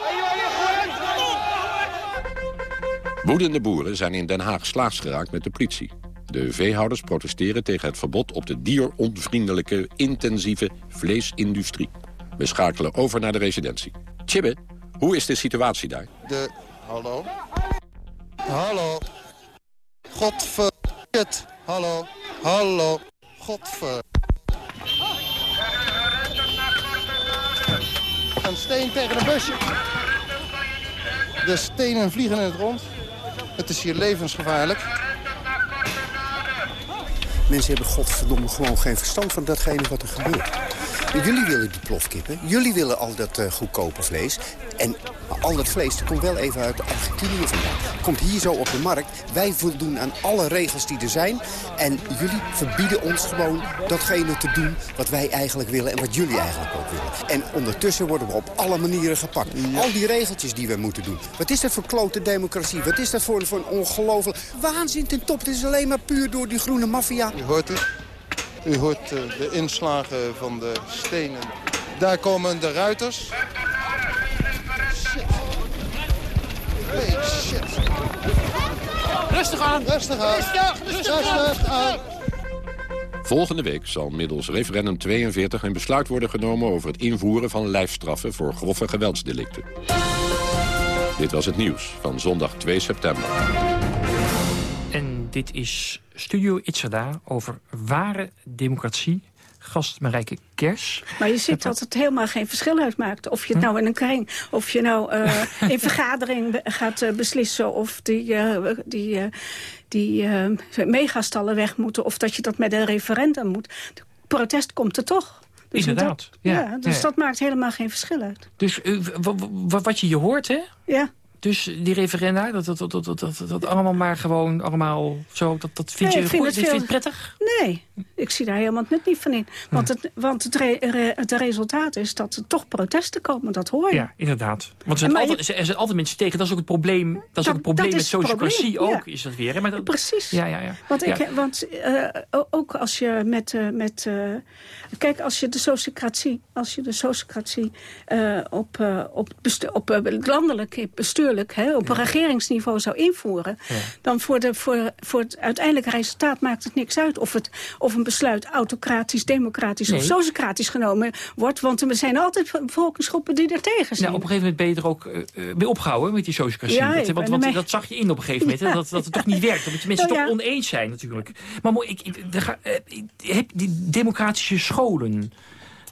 Woedende boeren zijn in Den Haag slaags geraakt met de politie. De veehouders protesteren tegen het verbod op de dieronvriendelijke, intensieve vleesindustrie. We schakelen over naar de residentie. Chibbe, hoe is de situatie daar? De... Hallo? Hallo? Godver... Hallo? Hallo? Godver... Een steen tegen een busje. De stenen vliegen in het rond. Het is hier levensgevaarlijk. Mensen hebben godverdomme gewoon geen verstand van datgene wat er gebeurt. Jullie willen die plofkippen. Jullie willen al dat uh, goedkope vlees. En al dat vlees komt wel even uit Argentinië vandaan. Komt hier zo op de markt. Wij voldoen aan alle regels die er zijn. En jullie verbieden ons gewoon datgene te doen wat wij eigenlijk willen... en wat jullie eigenlijk ook willen. En ondertussen worden we op alle manieren gepakt. Al die regeltjes die we moeten doen. Wat is dat voor klote democratie? Wat is dat voor, voor een ongelooflijk waanzin ten top? Het is alleen maar puur door die groene maffia. Je hoort het. U hoort uh, de inslagen van de stenen. Daar komen de ruiters. Shit. Hey, shit. Rustig aan. Rustig aan. Rustig, rustig aan. Volgende week zal middels referendum 42 een besluit worden genomen... over het invoeren van lijfstraffen voor grove geweldsdelicten. Dit was het nieuws van zondag 2 september. En dit is Studio Itzada over ware democratie gast Marijke Kers. Maar je ziet dat het helemaal geen verschil uitmaakt. Of je het hm? nou in een kring, of je nou uh, in vergadering gaat uh, beslissen... of die, uh, die, die megastallen weg moeten... of dat je dat met een referendum moet. De protest komt er toch. Dus Inderdaad. Dat, ja, ja, dus ja. dat maakt helemaal geen verschil uit. Dus wat je je hoort, hè? Ja. Dus die referenda, dat, dat, dat, dat, dat, dat allemaal maar gewoon allemaal zo, dat, dat vind nee, je vind goed, vind je prettig? Nee, ik zie daar helemaal net niet van in. Want, het, want het, re, re, het resultaat is dat er toch protesten komen, dat hoor je. Ja, inderdaad. Want er zijn, altijd, je, er zijn altijd mensen tegen, dat is ook het probleem, dat is ook het probleem met sociocratie ook, ja. is dat weer. Hè? Maar dat, Precies. Ja, ja, ja. Want, ja. Ik, want uh, ook als je met... Uh, met uh, kijk, als je de sociocratie, als je de sociocratie op, op, bestuur, op landelijk, hè, op ja. regeringsniveau zou invoeren... Ja. dan voor, de, voor, voor het uiteindelijke resultaat maakt het niks uit... of, het, of een besluit autocratisch, democratisch nee. of sociocratisch genomen wordt. Want er zijn altijd bevolkingsgroepen die er tegen zijn. Ja, op een gegeven moment ben je er ook uh, mee opgehouden met die sociocratie. Ja, dat, want, want dat zag je in op een gegeven moment, dat, dat het toch niet werkt. Omdat je mensen nou, toch oneens zijn natuurlijk. Maar ik, ik, de, uh, heb die democratische scholen...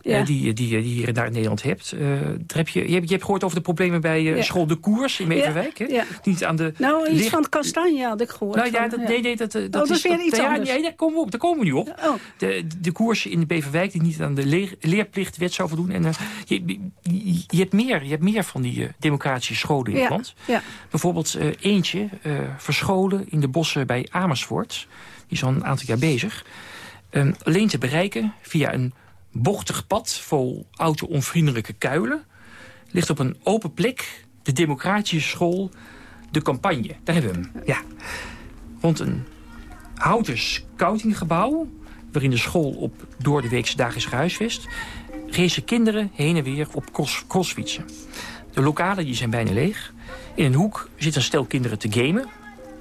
Ja. Uh, die, die, die je hier en daar in Nederland hebt. Uh, heb je, je, hebt, je hebt gehoord over de problemen bij uh, ja. school De Koers in. Ja. Ja. Niet aan de nou, iets van Kastanje had ik gehoord. Nou, ja, dat, nee, nee, dat, dat, oh, dat is weer iets anders. Ja, daar komen we op. Daar komen we nu op. Oh. De, de koers in de Beverwijk die niet aan de leer, leerplichtwet zou voldoen. En je, je, je, hebt meer, je hebt meer van die democratische scholen in het land. Ja. Bijvoorbeeld eentje, verscholen in de bossen bij Amersfoort. Die is al een aantal jaar bezig. Um, alleen te bereiken via een bochtig pad vol auto-onvriendelijke kuilen... ligt op een open plek de democratische school De Campagne. Daar hebben we hem, ja. Rond een houten scoutinggebouw... waarin de school op door de weekse dag is gehuisvest... racen kinderen heen en weer op cross crossfietsen. De lokalen die zijn bijna leeg. In een hoek zit een stel kinderen te gamen.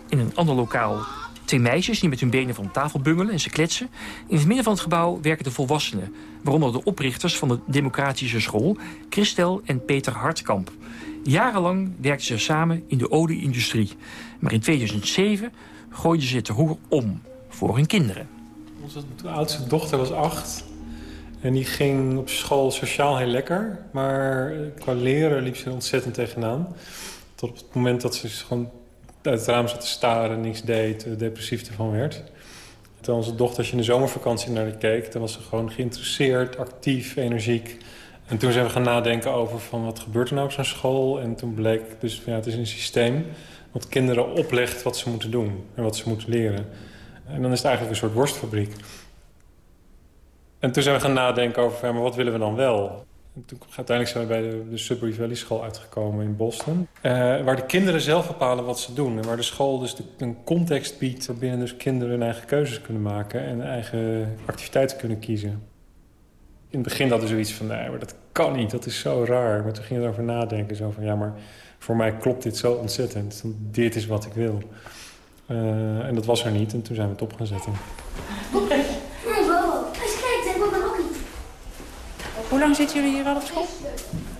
In een ander lokaal twee meisjes die met hun benen van tafel bungelen en ze kletsen. In het midden van het gebouw werken de volwassenen. Waaronder de oprichters van de democratische school, Christel en Peter Hartkamp. Jarenlang werkten ze samen in de olieindustrie. Maar in 2007 gooiden ze het roer om voor hun kinderen. Onze oudste dochter was acht. En die ging op school sociaal heel lekker. Maar qua leren liep ze ontzettend tegenaan. Tot op het moment dat ze gewoon uit het raam zat te staren, niks deed, depressief ervan werd. Toen onze dochter, in de zomervakantie naar haar keek... dan was ze gewoon geïnteresseerd, actief, energiek. En toen zijn we gaan nadenken over van wat gebeurt er nou op zo'n school. En toen bleek dus, ja, het is een systeem wat kinderen oplegt wat ze moeten doen. En wat ze moeten leren. En dan is het eigenlijk een soort worstfabriek. En toen zijn we gaan nadenken over, ja, maar wat willen we dan wel? En toen uiteindelijk zijn we bij de, de Valley School uitgekomen in Boston. Uh, waar de kinderen zelf bepalen wat ze doen. En waar de school dus een context biedt... waarbinnen dus kinderen hun eigen keuzes kunnen maken... en eigen activiteiten kunnen kiezen. In het begin hadden we zoiets van, nee, maar dat kan niet, dat is zo raar. Maar toen gingen erover nadenken. Zo van, ja, maar voor mij klopt dit zo ontzettend. Dit is wat ik wil. Uh, en dat was er niet en toen zijn we het op gaan zetten. Hoe lang zitten jullie hier al op school?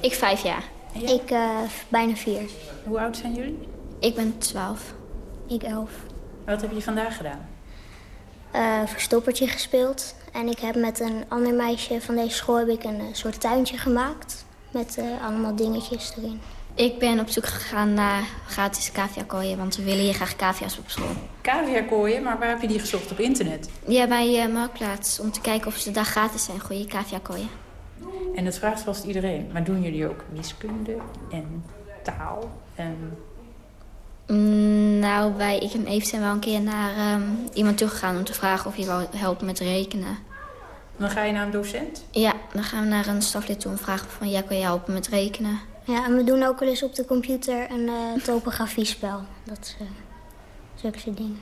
Ik vijf jaar. Ik uh, bijna vier. Hoe oud zijn jullie? Ik ben twaalf. Ik elf. Wat heb je vandaag gedaan? Uh, verstoppertje gespeeld. En ik heb met een ander meisje van deze school heb ik een soort tuintje gemaakt. Met uh, allemaal dingetjes erin. Ik ben op zoek gegaan naar gratis caviakooien, want we willen hier graag cavia's op school. Caviakooien? Maar waar heb je die gezocht? Op internet? Ja, bij uh, Marktplaats, om te kijken of ze daar gratis zijn, goede caviakooien. En dat vraagt vast iedereen. Maar doen jullie ook wiskunde en taal en... Mm, nou, bij ik en Eve zijn wel een keer naar um, iemand toegegaan om te vragen of hij wil helpen met rekenen. Dan ga je naar een docent? Ja, dan gaan we naar een staflid toe en vragen van... ja, kan je helpen met rekenen? Ja, en we doen ook wel eens op de computer een uh, topografiespel. Dat uh, zulke dingen.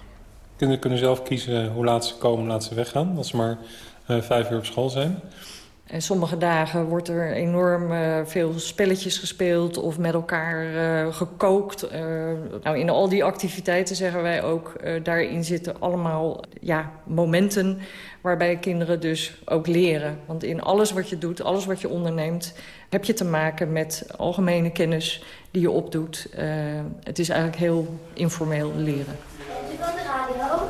Kinderen kunnen zelf kiezen hoe laat ze komen, laat ze weggaan. Als ze maar uh, vijf uur op school zijn. En sommige dagen wordt er enorm uh, veel spelletjes gespeeld of met elkaar uh, gekookt. Uh, nou, in al die activiteiten zeggen wij ook, daarin zitten allemaal ja, momenten waarbij kinderen dus ook leren. Want in alles wat je doet, alles wat je onderneemt, heb je te maken met algemene kennis die je opdoet. het is eigenlijk heel informeel leren. Ben je van de radio?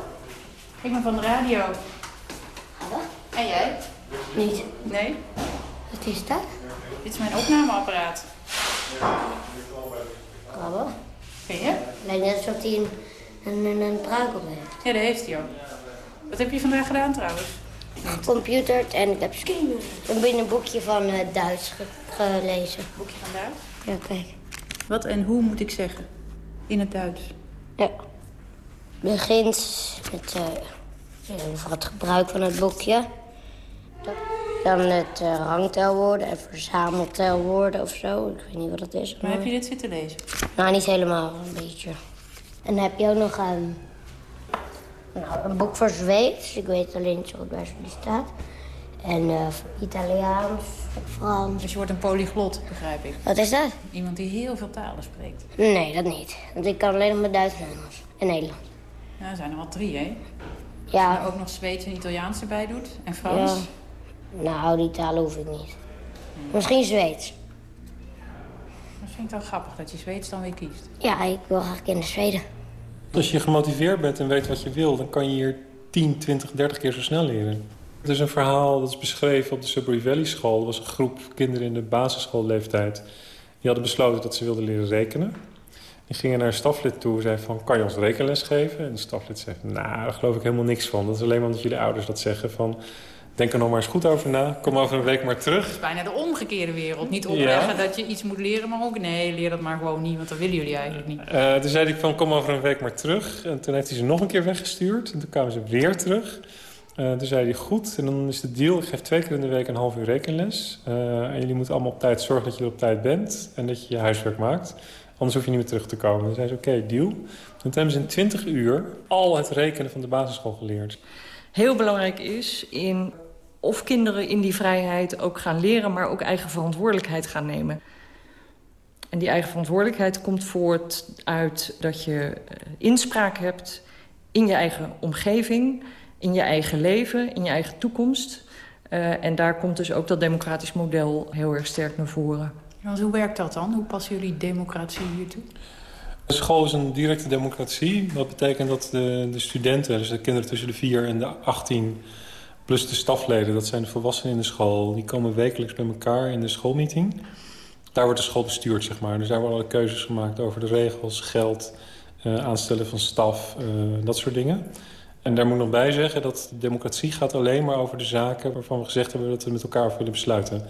Ik ben van de radio. Hallo? En jij? Niet. Nee? Wat is dat? Dit is mijn opnameapparaat. Hallo? Vind je? Lijkt net alsof hij een, een, een, een pruik op heeft. Ja, dat heeft hij ook. Wat heb je vandaag gedaan trouwens? Gecomputerd en ik heb een binnen een boekje van uh, Duits ge gelezen. Boekje van Duits? Ja, kijk. Wat en hoe moet ik zeggen? In het Duits? Ja. Begint met uh, over het gebruik van het boekje. Dan het uh, rangtelwoorden en verzameltelwoorden of zo. Ik weet niet wat het is. Maar heb je dit zitten lezen? Nou, niet helemaal, een beetje. En dan heb je ook nog een, nou, een boek voor Zweeds. Ik weet alleen niet zo goed waar die staat. En uh, Italiaans, Frans. Dus je wordt een polyglot, begrijp ik. Wat is dat? Iemand die heel veel talen spreekt. Nee, dat niet. Want ik kan alleen nog maar Duits en Engels. En Nederlands. Ja, er zijn er wel drie, hè? Ja. Als je ook nog Zweeds en Italiaans erbij doet. En Frans. Ja. Nou, die talen hoef ik niet. Misschien Zweeds. Dat vind ik wel grappig dat je Zweeds dan weer kiest. Ja, ik wil graag in Zweden. Als je gemotiveerd bent en weet wat je wil... dan kan je hier 10, 20, 30 keer zo snel leren. Het is een verhaal dat is beschreven op de Sudbury Valley School. Dat was een groep kinderen in de basisschoolleeftijd. Die hadden besloten dat ze wilden leren rekenen. Die gingen naar een staflid toe en zei van... kan je ons rekenles geven? En de staflid zei nou, daar geloof ik helemaal niks van. Dat is alleen maar omdat jullie ouders dat zeggen van... Denk er nog maar eens goed over na. Kom over een week maar terug. Het is bijna de omgekeerde wereld. Niet opleggen ja. dat je iets moet leren, maar ook nee, leer dat maar gewoon niet, want dat willen jullie eigenlijk niet. Uh, toen zei ik van kom over een week maar terug. En toen heeft hij ze nog een keer weggestuurd. En toen kwamen ze weer terug. Uh, toen zei hij goed, en dan is de deal, ik geef twee keer in de week een half uur rekenles. Uh, en jullie moeten allemaal op tijd zorgen dat je er op tijd bent. En dat je je huiswerk maakt. Anders hoef je niet meer terug te komen. Toen zei ze oké, okay, deal. En toen hebben ze in 20 uur al het rekenen van de basisschool geleerd. Heel belangrijk is in of kinderen in die vrijheid ook gaan leren... maar ook eigen verantwoordelijkheid gaan nemen. En die eigen verantwoordelijkheid komt voort uit dat je inspraak hebt... in je eigen omgeving, in je eigen leven, in je eigen toekomst. Uh, en daar komt dus ook dat democratisch model heel erg sterk naar voren. Want hoe werkt dat dan? Hoe passen jullie democratie hier toe? De school is een directe democratie. Dat betekent dat de, de studenten, dus de kinderen tussen de 4 en de 18 plus de stafleden, dat zijn de volwassenen in de school... die komen wekelijks bij elkaar in de schoolmeeting. Daar wordt de school bestuurd, zeg maar. Dus daar worden alle keuzes gemaakt over de regels, geld... Uh, aanstellen van staf, uh, dat soort dingen. En daar moet ik nog bij zeggen dat de democratie gaat alleen maar over de zaken... waarvan we gezegd hebben dat we met elkaar willen besluiten.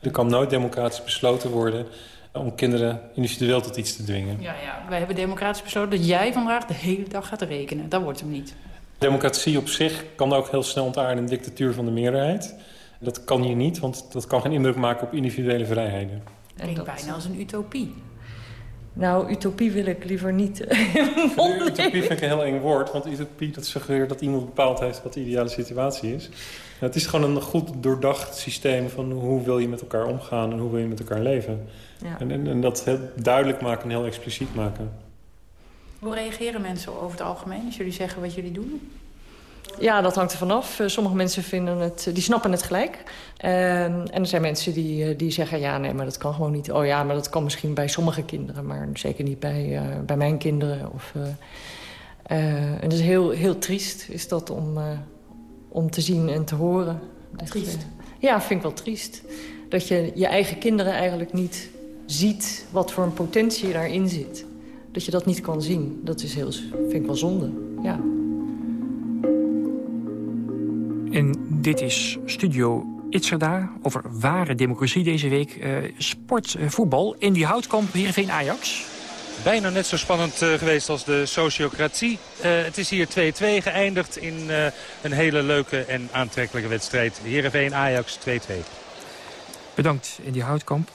Er kan nooit democratisch besloten worden om kinderen individueel tot iets te dwingen. Ja, ja. wij hebben democratisch besloten dat jij vandaag de hele dag gaat rekenen. Dat wordt hem niet. Democratie op zich kan ook heel snel ontaarden in een dictatuur van de meerderheid. Dat kan hier niet, want dat kan geen indruk maken op individuele vrijheden. Klinkt bijna als een utopie. Nou, utopie wil ik liever niet. utopie vind ik een heel eng woord, want utopie dat suggereert dat iemand bepaald heeft wat de ideale situatie is. het is gewoon een goed doordacht systeem van hoe wil je met elkaar omgaan en hoe wil je met elkaar leven. Ja. En, en, en, dat heel duidelijk maken en heel expliciet maken. Hoe reageren mensen over het algemeen als jullie zeggen wat jullie doen? Ja, dat hangt er vanaf. Eh, sommige mensen vinden het, die snappen het gelijk. Ehm, en er zijn mensen die, eh, die zeggen, ja, nee, maar dat kan gewoon niet. Oh ja, maar dat kan misschien bij sommige kinderen, maar zeker niet bij, uh, bij mijn kinderen. Of, en het is heel, heel triest is dat om, om te zien en te horen. Triest? ja, vind ik wel triest. Dat je je eigen kinderen eigenlijk niet ziet wat voor een potentie daarin zit. Dat je dat niet kan zien, dat is heel, vind ik wel zonde, ja. En dit is Studio Itzerda over ware democratie deze week. Uh, sport, uh, voetbal in die houtkamp Heerenveen Ajax. Bijna net zo spannend uh, geweest als de sociocratie. het is hier 2-2 geëindigd in een hele leuke en aantrekkelijke wedstrijd. Heerenveen Ajax 2-2. Bedankt in die houtkamp.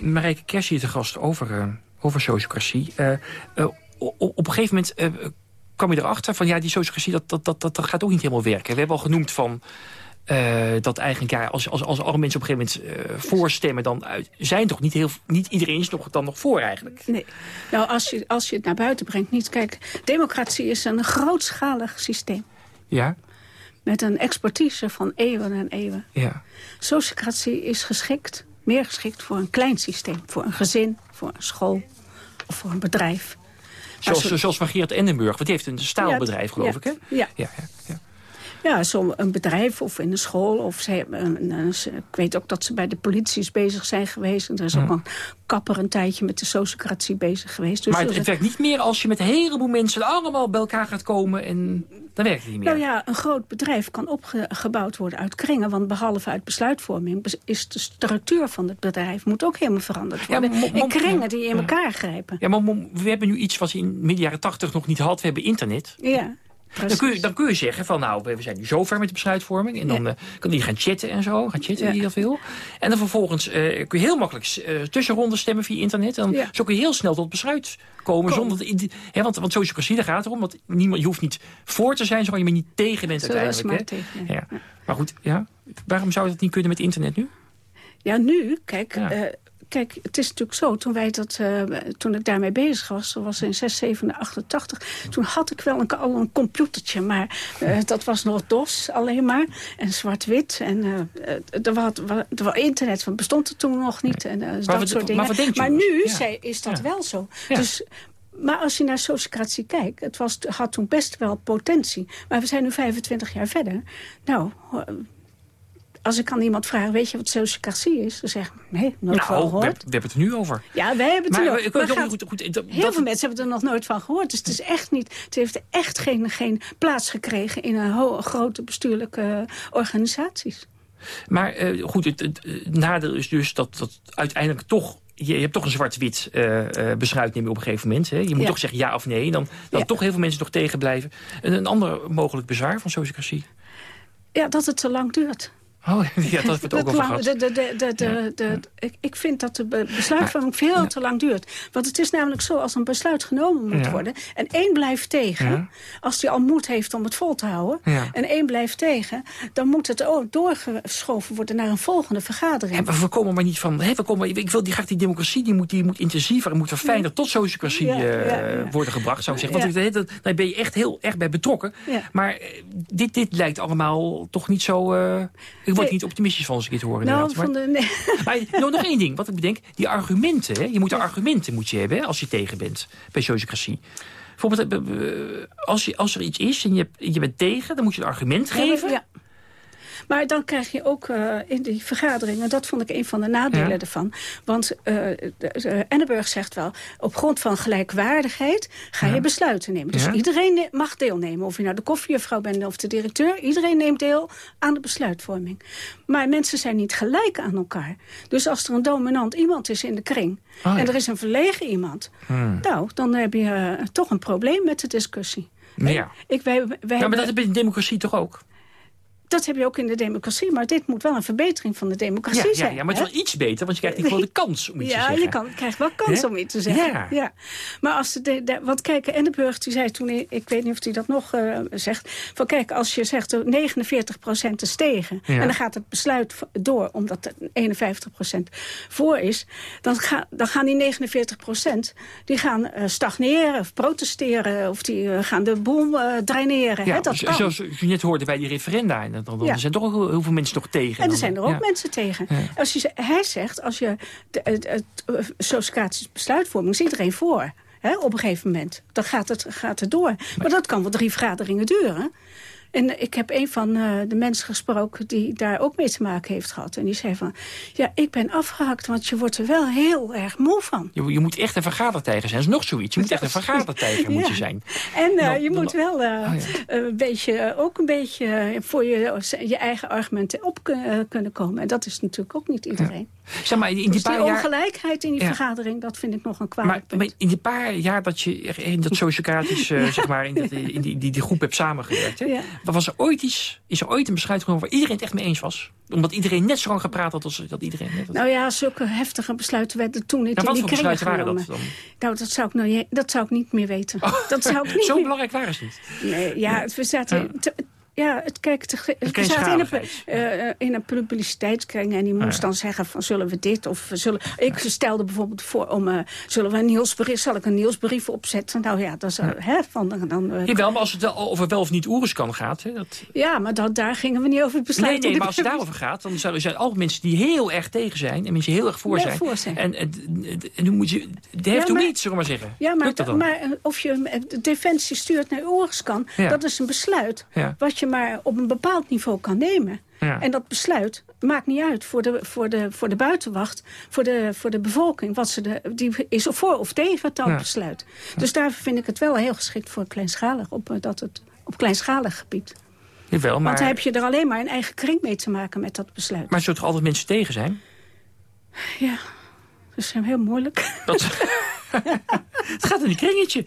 Marijke Kers hier te gast over, over sociocratie. op een gegeven moment kwam je erachter van ja, die sociocratie, dat, dat, dat, dat, gaat ook niet helemaal werken. We hebben al genoemd van uh, dat eigenlijk, ja, als, als, als alle mensen op een gegeven moment uh, voorstemmen... dan uit, zijn toch niet, heel, niet iedereen is nog, dan nog voor eigenlijk. Nee. Nou, als je, als je het naar buiten brengt, niet. Kijk, democratie is een grootschalig systeem. Ja. Met een expertise van eeuwen en eeuwen. Ja. Sociocratie is geschikt, meer geschikt voor een klein systeem. Voor een gezin, voor een school of voor een bedrijf. Zoals, zoals van Geert Endenburg, want die heeft een staalbedrijf, geloof ik, hè? Ja. ja, ja, ja. zo een bedrijf of in een school. Of ze, ik weet ook dat ze bij de politie bezig zijn geweest. En er is ook een kapper een tijdje met de sociocratie bezig geweest. Dus maar het, werkt niet meer als je met een heleboel mensen allemaal bij elkaar gaat komen. En dan werkt het niet meer. Nou ja, een groot bedrijf kan opgebouwd worden uit kringen. Want behalve uit besluitvorming is de structuur van het bedrijf moet ook helemaal veranderd worden. Ja, en kringen die in elkaar grijpen. Ja, maar we hebben nu iets wat je in midden jaren tachtig nog niet had. We hebben internet. Ja. Dan kun, je, dan kun je zeggen van nou, we zijn nu zo ver met de besluitvorming. En dan ja. uh, kan die gaan chatten en zo. Gaan chatten ja. die dat wil. En dan vervolgens uh, kun je heel makkelijk uh, tussenrondes stemmen via internet. En dan ja. zo kun je heel snel tot besluit komen. Kom. Zonder, hè, want, want sociocratie, daar gaat het erom. Want niemand, je hoeft niet voor te zijn, zolang je maar niet tegen bent uiteindelijk. Hè? Tegen, ja. Maar goed, ja. waarom zou dat niet kunnen met internet nu? Ja, nu, kijk, Kijk, het is natuurlijk zo, toen, wij dat, uh, toen ik daarmee bezig was... dat was in 6, 7, 88... toen had ik wel een, al een computertje, maar uh, dat was nog DOS alleen maar. En zwart-wit. En uh, er, was, er was internet bestond er toen nog niet. En dat maar soort dingen. Maar, maar nu ja. is dat ja. wel zo. Ja. Dus maar als je naar sociocratie kijkt, het was, had toen best wel potentie. Maar we zijn nu 25 jaar verder. Nou, als ik aan iemand vraag, weet je wat sociocratie is? Dan zeg ik, nee, nooit nou, van gehoord. We, we, hebben het er nu over. Ja, wij hebben het er nu over. Gaat, goed, goed, dat, heel veel mensen hebben er nog nooit van gehoord. Dus het, is echt niet, het heeft echt geen, geen plaats gekregen in een grote bestuurlijke organisaties. Maar uh, goed, het, nadeel is dus dat, dat uiteindelijk toch je, je, hebt toch een zwart-wit uh, besluit nemen op een gegeven moment. Hè? Je moet ja. toch zeggen ja of nee. Dan, dan ja. toch heel veel mensen nog tegen blijven. En een ander mogelijk bezwaar van sociocratie? Ja, dat het te lang duurt. Oh, ja, dat wordt ook over gehad. De, de, de, de, de, de, ik, ik vind dat de besluitvorming veel ja. te lang duurt. Want het is namelijk zo, als een besluit genomen moet ja. worden... en één blijft tegen, als die al moed heeft om het vol te houden... en één blijft tegen, dan moet het ook doorgeschoven worden... naar een volgende vergadering. En we komen maar niet van... Hè, we komen, ik wil die, graag die democratie, die moet, die moet intensiever... moet verfijnder tot sociocratie uh, worden gebracht, zou ik zeggen. Want dat, daar ben je echt heel erg bij betrokken. Maar dit, dit lijkt allemaal toch niet zo... Uh, ik word niet optimistisch van als ik dit hoor. Nou, van de, nee. maar, nou, nog één ding, wat ik bedenk. Die argumenten, hè? je moet de argumenten moet je hebben hè, als je tegen bent bij sociocratie. Bijvoorbeeld, als, je, als er iets is en je, je bent tegen, dan moet je een argument geven. Ja. Maar dan krijg je ook uh, in die vergaderingen... dat vond ik een van de nadelen ja. ervan. Want uh, Enneburg zegt wel... op grond van gelijkwaardigheid ga ja. je besluiten nemen. Dus ja. iedereen mag deelnemen. Of je nou de koffiejuffrouw bent of de directeur. Iedereen neemt deel aan de besluitvorming. Maar mensen zijn niet gelijk aan elkaar. Dus als er een dominant iemand is in de kring... Oh, en er is een verlegen iemand... Hmm. nou, dan heb je toch een probleem met de discussie. Ja. Ik, wij, wij ja, maar dat je in democratie toch ook? Dat heb je ook in de democratie, maar dit moet wel een verbetering van de democratie ja, zijn. Ja, ja, maar het is wel iets beter, want je krijgt niet de kans om iets ja, te zeggen. je kan, krijgt wel kans om iets te zeggen. Ja. ja. Maar als de, de, want kijk, Enneburg die zei toen, ik weet niet of hij dat nog uh, zegt, van kijk, als je zegt 49 procent is tegen, ja. en dan gaat het besluit door, omdat er 51 procent voor is, dan, ga, dan gaan die 49 procent, die gaan uh, stagneren of protesteren, of die uh, gaan de boel draineren. Ja, Hè, dat kan. zoals je net hoorde bij die referenda, en dan, dan ja. zijn toch ook heel veel mensen nog tegen. En er dan, zijn er ook ja. mensen tegen. Ja. Als je, hij zegt, als je de, besluitvorming is iedereen voor. Hè, op een gegeven moment. Dan gaat het, gaat het door. Maar, maar dat kan wel drie vergaderingen duren. En ik heb een van uh, de mensen gesproken die daar ook mee te maken heeft gehad. En die zei van, ja, ik ben afgehakt, want je wordt er wel heel erg moe van. Je, je moet echt een vergadertijger zijn. Dat is nog zoiets. Je moet echt een vergadertijger ja. moet je zijn. En uh, nou, je moet wel uh, oh, ja. een beetje, ook een beetje voor je, je eigen argumenten op kunnen komen. En dat is natuurlijk ook niet iedereen. Ja. Zeg maar, in die, dus paar die jaar... ongelijkheid in die vergadering, dat vind ik nog een kwalijk maar, maar, in die paar jaar dat je in dat sociocratisch, zeg maar, in, dat, in die, die, die groep hebt samengewerkt... Hè, was er ooit iets, is er ooit een besluit genomen waar iedereen het echt mee eens was? Omdat iedereen net zo lang gepraat had als dat iedereen... Net nou ja, zulke heftige besluiten werden toen niet ja, in die Wat voor besluiten genomen. waren dat dan? Nou, dat zou ik, nou, dat zou ik niet meer weten. Oh, dat zou ik niet zo meer... belangrijk waren ze niet? Nee, ja, we zaten... Ja. Ja, het, kijk, het, het we zaten in een, uh, in een publiciteitskring en die moest ja. dan zeggen van zullen we dit of zullen... Ik stelde bijvoorbeeld voor om, uh, zullen we een nieuwsbrief, zal ik een nieuwsbrief opzetten? Nou ja, dat is, hè, van, dan... Uh, Jawel, maar als het over wel of niet Oeriskan gaat... Hè, dat... Ja, maar dat, daar gingen we niet over besluiten. Nee, nee, maar als het daarover gaat, dan zijn er ook mensen die heel erg tegen zijn en mensen die heel erg voor zijn. Voor zijn. En, en, en hoe moet je... Dat heeft ja, maar, niet, zullen we maar zeggen. Ja, maar, maar of je de defensie stuurt naar Oeriskan, ja. dat is een besluit ja. wat je maar op een bepaald niveau kan nemen. Ja. En dat besluit maakt niet uit voor de, voor de, voor de buitenwacht, voor de, voor de bevolking. Wat ze de, die is voor of tegen dat ja. besluit. Dus daar vind ik het wel heel geschikt voor kleinschalig, op, dat het, op kleinschalig gebied. Jawel, maar... Want dan heb je er alleen maar een eigen kring mee te maken met dat besluit. Maar zullen er altijd mensen tegen zijn? Ja, dat is heel moeilijk. Dat... het gaat in een kringetje.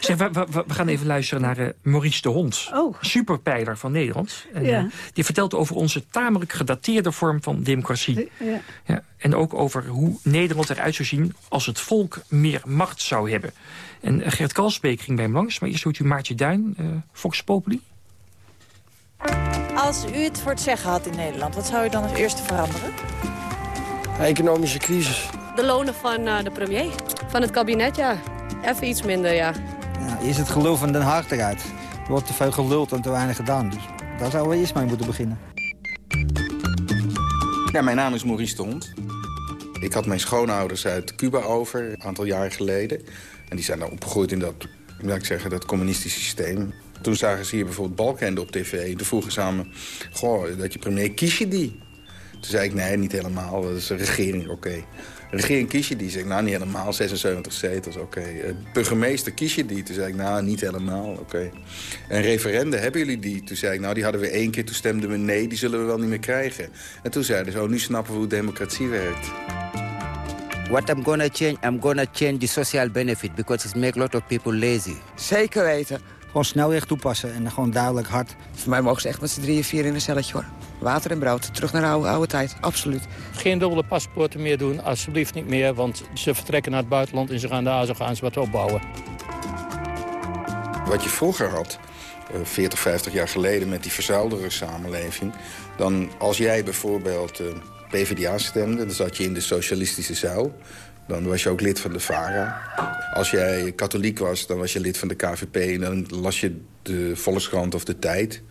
Zeg, we, we, we, gaan even luisteren naar uh, Maurice de Hond. Oh. Superpijler van Nederland. En, ja. uh, die vertelt over onze tamelijk gedateerde vorm van democratie. Ja. Ja, en ook over hoe Nederland eruit zou zien als het volk meer macht zou hebben. En uh, Gert Kalsbeek ging bij hem langs. Maar eerst hoort u Maartje Duin, Fox Populi. Als u het voor het zeggen had in Nederland, wat zou u dan als eerste veranderen? Economische crisis. De lonen van uh, de premier, van het kabinet, ja. Even iets minder, ja. ja is het gelul van Den Haag eruit? Er wordt te veel geluld en te weinig gedaan. Dus daar zouden we eerst mee moeten beginnen. Ja, mijn naam is Maurice de Hond. Ik had mijn schoonouders uit Cuba over, een aantal jaar geleden. En die zijn daar opgegroeid in dat, laat ik zeggen, dat communistische systeem. Toen zagen ze hier bijvoorbeeld Balkende op tv. Toen vroegen ze aan me, goh, dat je premier, kies je die? Toen zei ik, nee, niet helemaal. Dat is een regering, oké. Okay. Regering kies je die? Zeg ik, nou niet helemaal, 76 zetels, oké. Okay. Uh, burgemeester kies je die? Toen zei ik, nou niet helemaal, oké. Okay. En referenden, hebben jullie die? Toen zei ik, nou die hadden we één keer, toen stemden we nee, die zullen we wel niet meer krijgen. En toen zeiden ze, oh nu snappen we hoe democratie werkt. What I'm gonna change, I'm gonna change the social benefit because it makes a lot of people lazy. Zeker weten. Gewoon snelweg toepassen en gewoon duidelijk hard. Voor mij mogen ze echt met z'n drieën, vier in een celletje hoor. Water en brood, terug naar de oude, oude tijd, absoluut. Geen dubbele paspoorten meer doen, alsjeblieft niet meer... want ze vertrekken naar het buitenland en ze gaan daar zo gaan ze wat opbouwen. Wat je vroeger had, 40, 50 jaar geleden met die verzuildere samenleving... dan als jij bijvoorbeeld uh, PvdA stemde, dan zat je in de socialistische zuil... Dan was je ook lid van de VARA. Als jij katholiek was, dan was je lid van de KVP... en dan las je de Volkskrant of de Tijd.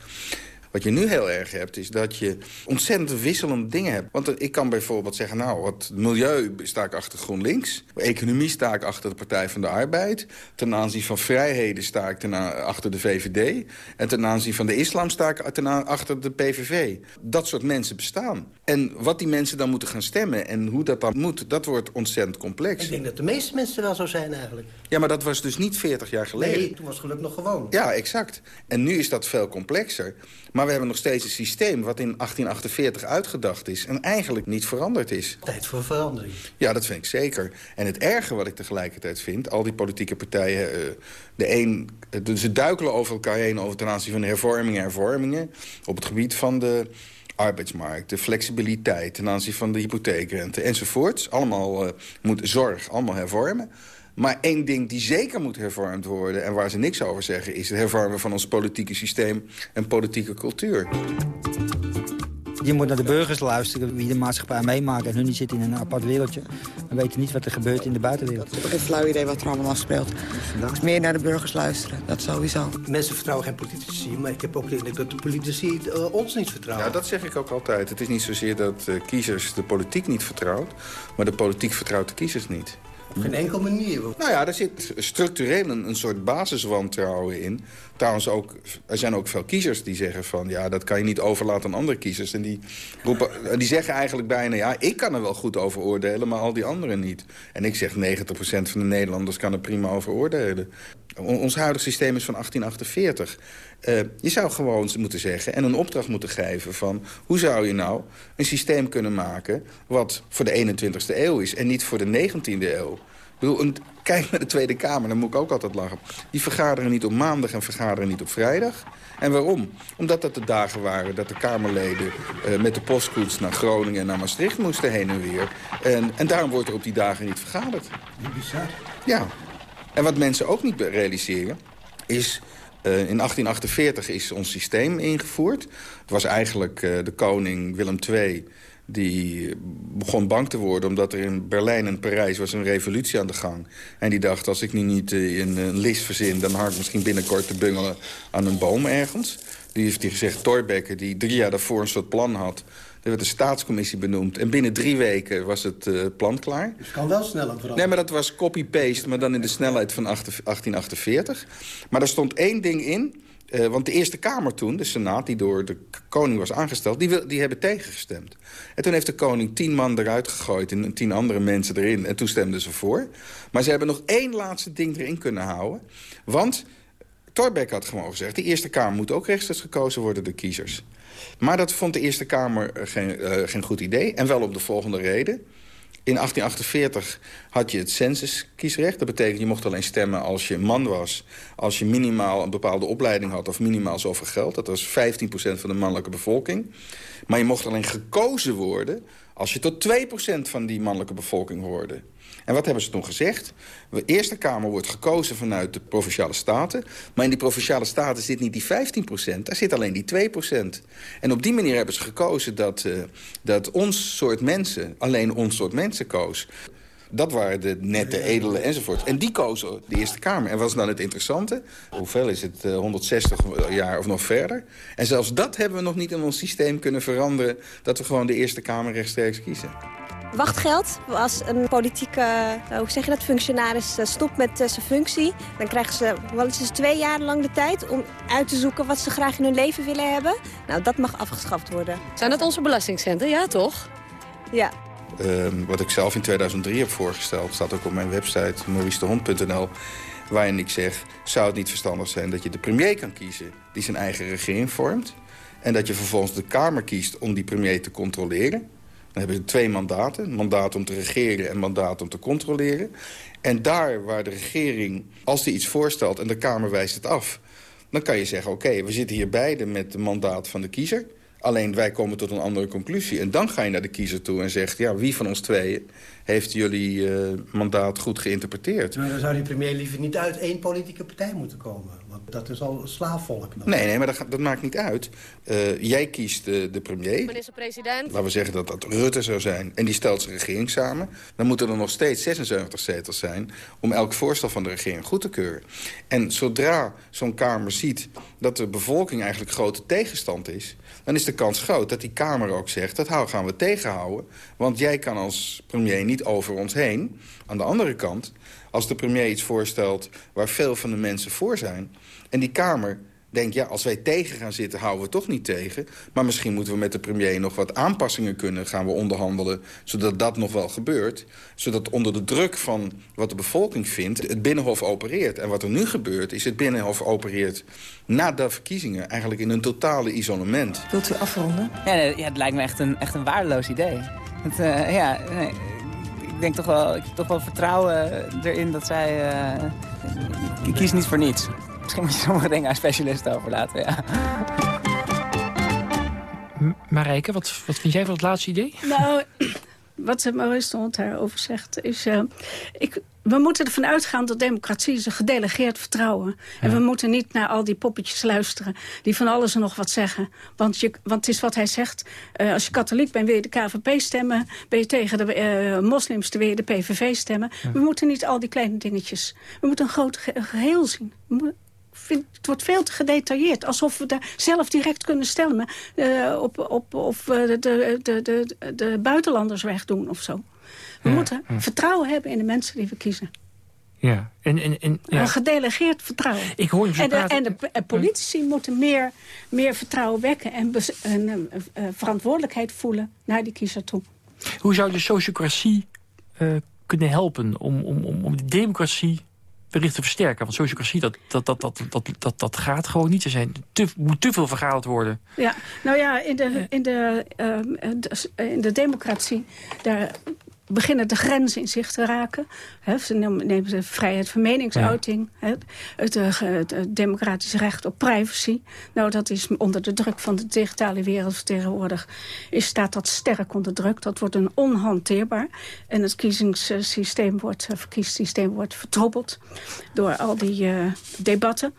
Wat je nu heel erg hebt, is dat je ontzettend wisselende dingen hebt. Want ik kan bijvoorbeeld zeggen, nou, wat milieu sta ik achter GroenLinks. Economie sta ik achter de Partij van de Arbeid. Ten aanzien van vrijheden sta ik achter de VVD. En ten aanzien van de islam sta ik achter de PVV. Dat soort mensen bestaan. En wat die mensen dan moeten gaan stemmen en hoe dat dan moet, dat wordt ontzettend complex. Ik denk dat de meeste mensen wel zo zijn eigenlijk. Ja, maar dat was dus niet 40 jaar geleden. Nee, toen was het geluk nog gewoon. Ja, exact. En nu is dat veel complexer. Maar we hebben nog steeds een systeem wat in 1848 uitgedacht is... en eigenlijk niet veranderd is. Tijd voor verandering. Ja, dat vind ik zeker. En het erge wat ik tegelijkertijd vind... al die politieke partijen, uh, de een, uh, ze duikelen over elkaar heen... over ten aanzien van hervormingen hervormingen... op het gebied van de arbeidsmarkt, de flexibiliteit... ten aanzien van de hypotheekrente enzovoorts. Allemaal uh, moet zorg, allemaal hervormen. Maar één ding die zeker moet hervormd worden... en waar ze niks over zeggen... is het hervormen van ons politieke systeem en politieke cultuur. Je moet naar de burgers luisteren, wie de maatschappij meemaakt. En hun die zitten in een apart wereldje. En weten niet wat er gebeurt in de buitenwereld. Ik heb geen flauw idee wat er allemaal afspeelt. Dus meer naar de burgers luisteren, dat sowieso. Mensen vertrouwen geen politici, maar ik heb ook de indruk dat de politici uh, ons niet vertrouwen. Ja, dat zeg ik ook altijd. Het is niet zozeer dat uh, kiezers de politiek niet vertrouwt... maar de politiek vertrouwt de kiezers niet. Op geen enkel manier. Nou ja, er zit structureel een, een soort basiswantrouwen in. Trouwens, ook, er zijn ook veel kiezers die zeggen van... ja, dat kan je niet overlaten aan andere kiezers. En die, roepen, die zeggen eigenlijk bijna... ja, ik kan er wel goed over oordelen, maar al die anderen niet. En ik zeg 90% van de Nederlanders kan er prima over oordelen. Ons huidige systeem is van 1848. Uh, je zou gewoon moeten zeggen en een opdracht moeten geven van... hoe zou je nou een systeem kunnen maken wat voor de 21ste eeuw is... en niet voor de 19e eeuw. Ik bedoel, een, kijk naar de Tweede Kamer, dan moet ik ook altijd lachen. Die vergaderen niet op maandag en vergaderen niet op vrijdag. En waarom? Omdat dat de dagen waren dat de Kamerleden uh, met de postkoets naar Groningen en naar Maastricht moesten heen en weer. En, en daarom wordt er op die dagen niet vergaderd. Bizar. Ja. En wat mensen ook niet realiseren is... Uh, in 1848 is ons systeem ingevoerd. Het was eigenlijk uh, de koning Willem II die begon bang te worden... omdat er in Berlijn en Parijs was een revolutie aan de gang. En die dacht, als ik nu niet uh, een, een list verzin... dan hang ik misschien binnenkort te bungelen aan een boom ergens. Die heeft hij gezegd, Thorbecke, die drie jaar daarvoor een soort plan had... Er werd een staatscommissie benoemd. En binnen drie weken was het uh, plan klaar. Dus het kan wel sneller veranderen. Nee, maar dat was copy-paste, maar dan in de snelheid van 1848. Maar er stond één ding in. Uh, want de Eerste Kamer toen, de Senaat, die door de koning was aangesteld... Die, wil, die hebben tegengestemd. En toen heeft de koning tien man eruit gegooid en tien andere mensen erin. En toen stemden ze voor. Maar ze hebben nog één laatste ding erin kunnen houden. Want Thorbecke had gewoon gezegd... de Eerste Kamer moet ook rechtstreeks gekozen worden door kiezers. Maar dat vond de Eerste Kamer geen, uh, geen goed idee. En wel op de volgende reden. In 1848 had je het censuskiesrecht. Dat betekent je mocht alleen stemmen als je man was. Als je minimaal een bepaalde opleiding had of minimaal zoveel geld. Dat was 15% van de mannelijke bevolking. Maar je mocht alleen gekozen worden als je tot 2% van die mannelijke bevolking hoorde. En wat hebben ze toen gezegd? De Eerste Kamer wordt gekozen vanuit de Provinciale Staten. Maar in die Provinciale Staten zit niet die 15%, daar zit alleen die 2%. En op die manier hebben ze gekozen dat, uh, dat ons soort mensen... alleen ons soort mensen koos. Dat waren de nette, edele enzovoort. En die kozen de Eerste Kamer. En wat is dan het interessante? Hoeveel is het? Uh, 160 jaar of nog verder? En zelfs dat hebben we nog niet in ons systeem kunnen veranderen... dat we gewoon de Eerste Kamer rechtstreeks kiezen. Wachtgeld. Als een politieke hoe zeg je dat, functionaris stopt met zijn functie... dan krijgen ze wel eens twee jaar lang de tijd om uit te zoeken... wat ze graag in hun leven willen hebben. Nou, dat mag afgeschaft worden. Zijn dat onze belastingcenten? Ja, toch? Ja. Uh, wat ik zelf in 2003 heb voorgesteld... staat ook op mijn website maurice-de-hond.nl... waarin ik zeg, zou het niet verstandig zijn dat je de premier kan kiezen... die zijn eigen regering vormt... en dat je vervolgens de Kamer kiest om die premier te controleren... Dan hebben ze twee mandaten. Mandaat om te regeren en mandaat om te controleren. En daar waar de regering, als die iets voorstelt en de Kamer wijst het af... dan kan je zeggen, oké, we zitten hier beide met het mandaat van de kiezer... Alleen wij komen tot een andere conclusie. En dan ga je naar de kiezer toe en zegt... ja, wie van ons tweeën heeft jullie uh, mandaat goed geïnterpreteerd? Maar dan zou die premier liever niet uit één politieke partij moeten komen. Want dat is al slaafvolk. Dan. Nee, nee, maar dat, dat, maakt niet uit. Uh, jij kiest uh, de premier. Minister-president. Laten we zeggen dat dat Rutte zou zijn. En die stelt zijn regering samen. Dan moeten er nog steeds 76 zetels zijn... om elk voorstel van de regering goed te keuren. En zodra zo'n Kamer ziet dat de bevolking eigenlijk grote tegenstand is dan is de kans groot dat die Kamer ook zegt... dat gaan we tegenhouden, want jij kan als premier niet over ons heen. Aan de andere kant, als de premier iets voorstelt waar veel van de mensen voor zijn... en die Kamer denk, ja, als wij tegen gaan zitten, houden we toch niet tegen. Maar misschien moeten we met de premier nog wat aanpassingen kunnen. Gaan we onderhandelen, zodat dat nog wel gebeurt. Zodat onder de druk van wat de bevolking vindt, het Binnenhof opereert. En wat er nu gebeurt, is het Binnenhof opereert na de verkiezingen... eigenlijk in een totale isolement. Wilt u afronden? Ja, nee, ja het lijkt me echt een, echt een waardeloos idee. Het, uh, ja, nee, ik denk toch wel, ik heb toch wel vertrouwen erin dat zij... Uh, ik kies niet voor niets. Misschien moet je sommige dingen aan specialisten overlaten, ja. Marijke, wat, wat vind jij van het laatste idee? Nou, wat Maurice Stond daarover zegt, is... Uh, ik, we moeten ervan uitgaan dat democratie is een gedelegeerd vertrouwen. En we moeten niet naar al die poppetjes luisteren... die van alles en nog wat zeggen. Want, je, want het is wat hij zegt. Uh, als je katholiek bent, wil je de KVP stemmen. Ben je tegen de uh, moslims, dan wil je de PVV stemmen. Ja. We moeten niet al die kleine dingetjes. We moeten een groot ge geheel zien. Vind, het wordt veel te gedetailleerd. Alsof we daar zelf direct kunnen stemmen. Uh, op, op, of uh, de, de, de, de, de buitenlanders wegdoen of zo. We ja, moeten ja. vertrouwen hebben in de mensen die we kiezen. Ja. En, en, en, ja. Een gedelegeerd vertrouwen. Ik hoor je en, de, en de politici moeten meer, meer vertrouwen wekken... en, en uh, verantwoordelijkheid voelen naar die kiezer toe. Hoe zou de sociocratie kunnen helpen om, om, om, om de democratie wellicht te versterken. Want sociocratie, dat, dat, dat, dat, dat, dat, dat gaat gewoon niet. Er zijn te, moet te veel vergaderd worden. Ja, nou ja, in de, in de, uh, in de democratie... daar beginnen de grenzen in zicht te raken. He, ze nemen de vrijheid van meningsuiting. Ja. He, het, het, het, democratisch recht op privacy. Nou, dat is onder de druk van de digitale wereld tegenwoordig... Is, staat dat sterk onder druk. Dat wordt een onhanteerbaar. En het kiezingssysteem wordt, verkiezingssysteem wordt vertroebeld... door al die uh, debatten.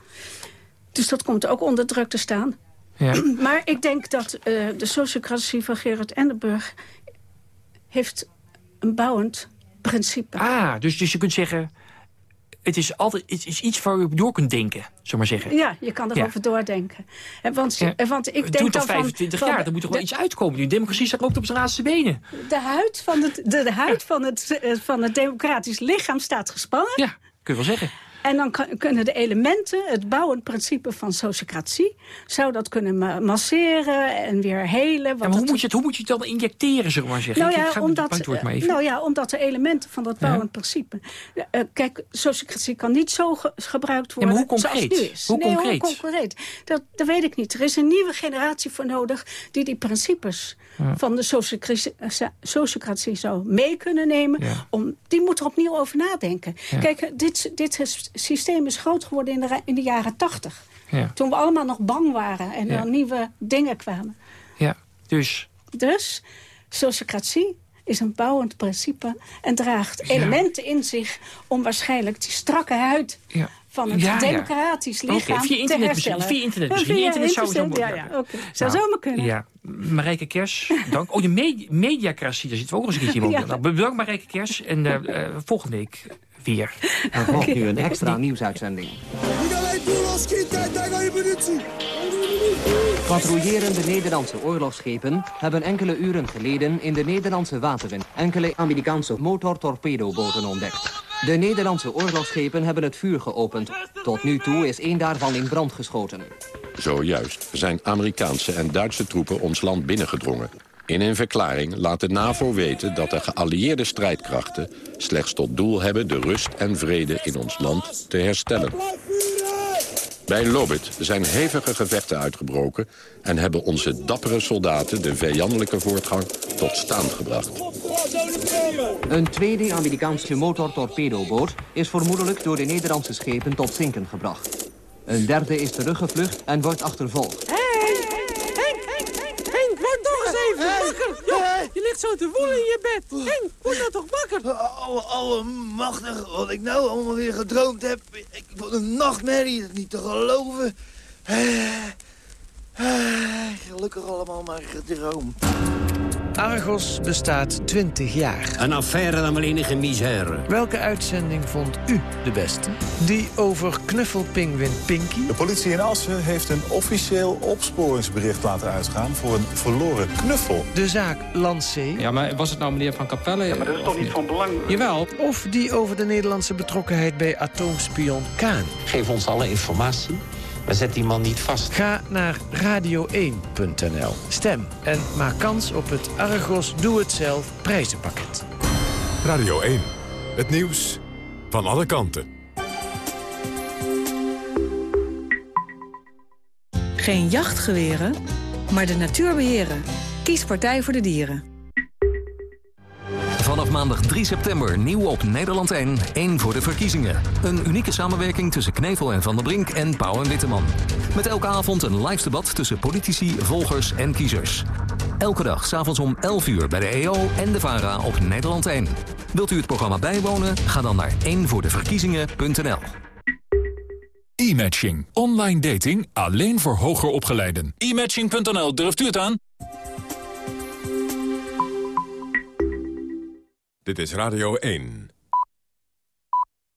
Dus dat komt ook onder druk te staan. Ja. Maar ik denk dat uh, de sociocratie van Gerard Endenburg... heeft een bouwend principe. Ah, dus, dus je kunt zeggen... Het is, altijd, het is iets waar je door kunt denken, zullen maar zeggen. Ja, je kan erover ja. doordenken. En want, ja. want ik denk dan 25 van, jaar, dan moet er wel iets uitkomen. Die democratie staat loopt op zijn laatste benen. De huid van het, de, de huid van, het, van het democratisch lichaam staat gespannen. Ja, kun je wel zeggen. En dan kan, kunnen de elementen, het bouwend principe van sociocratie... zou dat kunnen ma masseren en weer helen. Ja, maar hoe, moet je het, hoe moet je het dan injecteren, zeg maar zeggen? Nou ja, ik omdat, maar even. nou ja, omdat de elementen van dat bouwend ja. principe... Uh, kijk, sociocratie kan niet zo ge gebruikt worden ja, hoe concreet? zoals het nu is. Hoe nee, concreet? Hoe concreet? Dat, dat weet ik niet. Er is een nieuwe generatie voor nodig... die die principes van de sociocratie, sociocratie zou mee kunnen nemen. Om, die moet er opnieuw over nadenken. Kijk, dit, dit systeem is groot geworden in de, in de jaren tachtig. Ja. Toen we allemaal nog bang waren en er nieuwe dingen kwamen. Ja, dus... Dus, sociocratie is een bouwend principe en draagt elementen in zich... om waarschijnlijk die strakke huid van het ja, democratisch ja. lichaam okay, te herstellen. Via internet Via, via internet zou zo ja, ja, okay. Zou nou, zomaar kunnen. Ja. Marijke Kers, dank. Oh, de me mediacratie, daar zitten we ook nog eens een keertje in. nou, bedankt Marijke Kers en uh, uh, volgende week weer. Er volgt nu een extra nieuwsuitzending. Patrouillerende Nederlandse oorlogsschepen hebben enkele uren geleden in de Nederlandse waterwind enkele Amerikaanse motortorpedoboten ontdekt. De Nederlandse oorlogsschepen hebben het vuur geopend. Tot nu toe is één daarvan in brand geschoten. Zojuist zijn Amerikaanse en Duitse troepen ons land binnengedrongen. In een verklaring laat de NAVO weten dat de geallieerde strijdkrachten... slechts tot doel hebben de rust en vrede in ons land te herstellen. Bij Lobit zijn hevige gevechten uitgebroken... en hebben onze dappere soldaten de vijandelijke voortgang tot stand gebracht. Een tweede Amerikaanse motortorpedoboot is vermoedelijk door de Nederlandse schepen tot zinken gebracht. Een derde is teruggevlucht en wordt achtervolgd. Henk, Henk, Henk, Henk, word toch eens even wakker. Jo, je zo te woelen in je bed. Henk, word nou toch wakker. Oh, allemachtig, wat ik nou allemaal weer gedroomd heb. Ik vond een nachtmerrie, dat niet te geloven. Gelukkig allemaal maar gedroomd. Argos bestaat 20 jaar. Een affaire dan maar enige misère. Welke uitzending vond u de beste? Die over knuffelpingwin Pinky? De politie in Assen heeft een officieel opsporingsbericht laten uitgaan... voor een verloren knuffel. De zaak Lancé? Ja, maar was het nou meneer Van Capelle? Ja, maar dat is toch niet van belang? Jawel. Of die over de Nederlandse betrokkenheid bij atoomspion Kaan? Geef ons alle informatie Maar zet die man niet vast. Ga naar radio1.nl. Stem en maak kans op het Argos Doe Het Zelf prijzenpakket. Radio 1. Het nieuws van alle kanten. Geen jachtgeweren, maar de natuur beheren. Kies Partij voor de Dieren. Vanaf maandag 3 september nieuw op Nederland 1, 1 voor de verkiezingen. Een unieke samenwerking tussen Knevel en Van der Brink en Pauw en Witteman. Met elke avond een live debat tussen politici, volgers en kiezers. Elke dag s'avonds om 11 uur bij de EO en de VARA op Nederland 1. Wilt u het programma bijwonen? Ga dan naar 1voordeverkiezingen.nl. E-matching. Online dating alleen voor hoger opgeleiden. E-matching.nl, durft u het aan? Dit is Radio 1.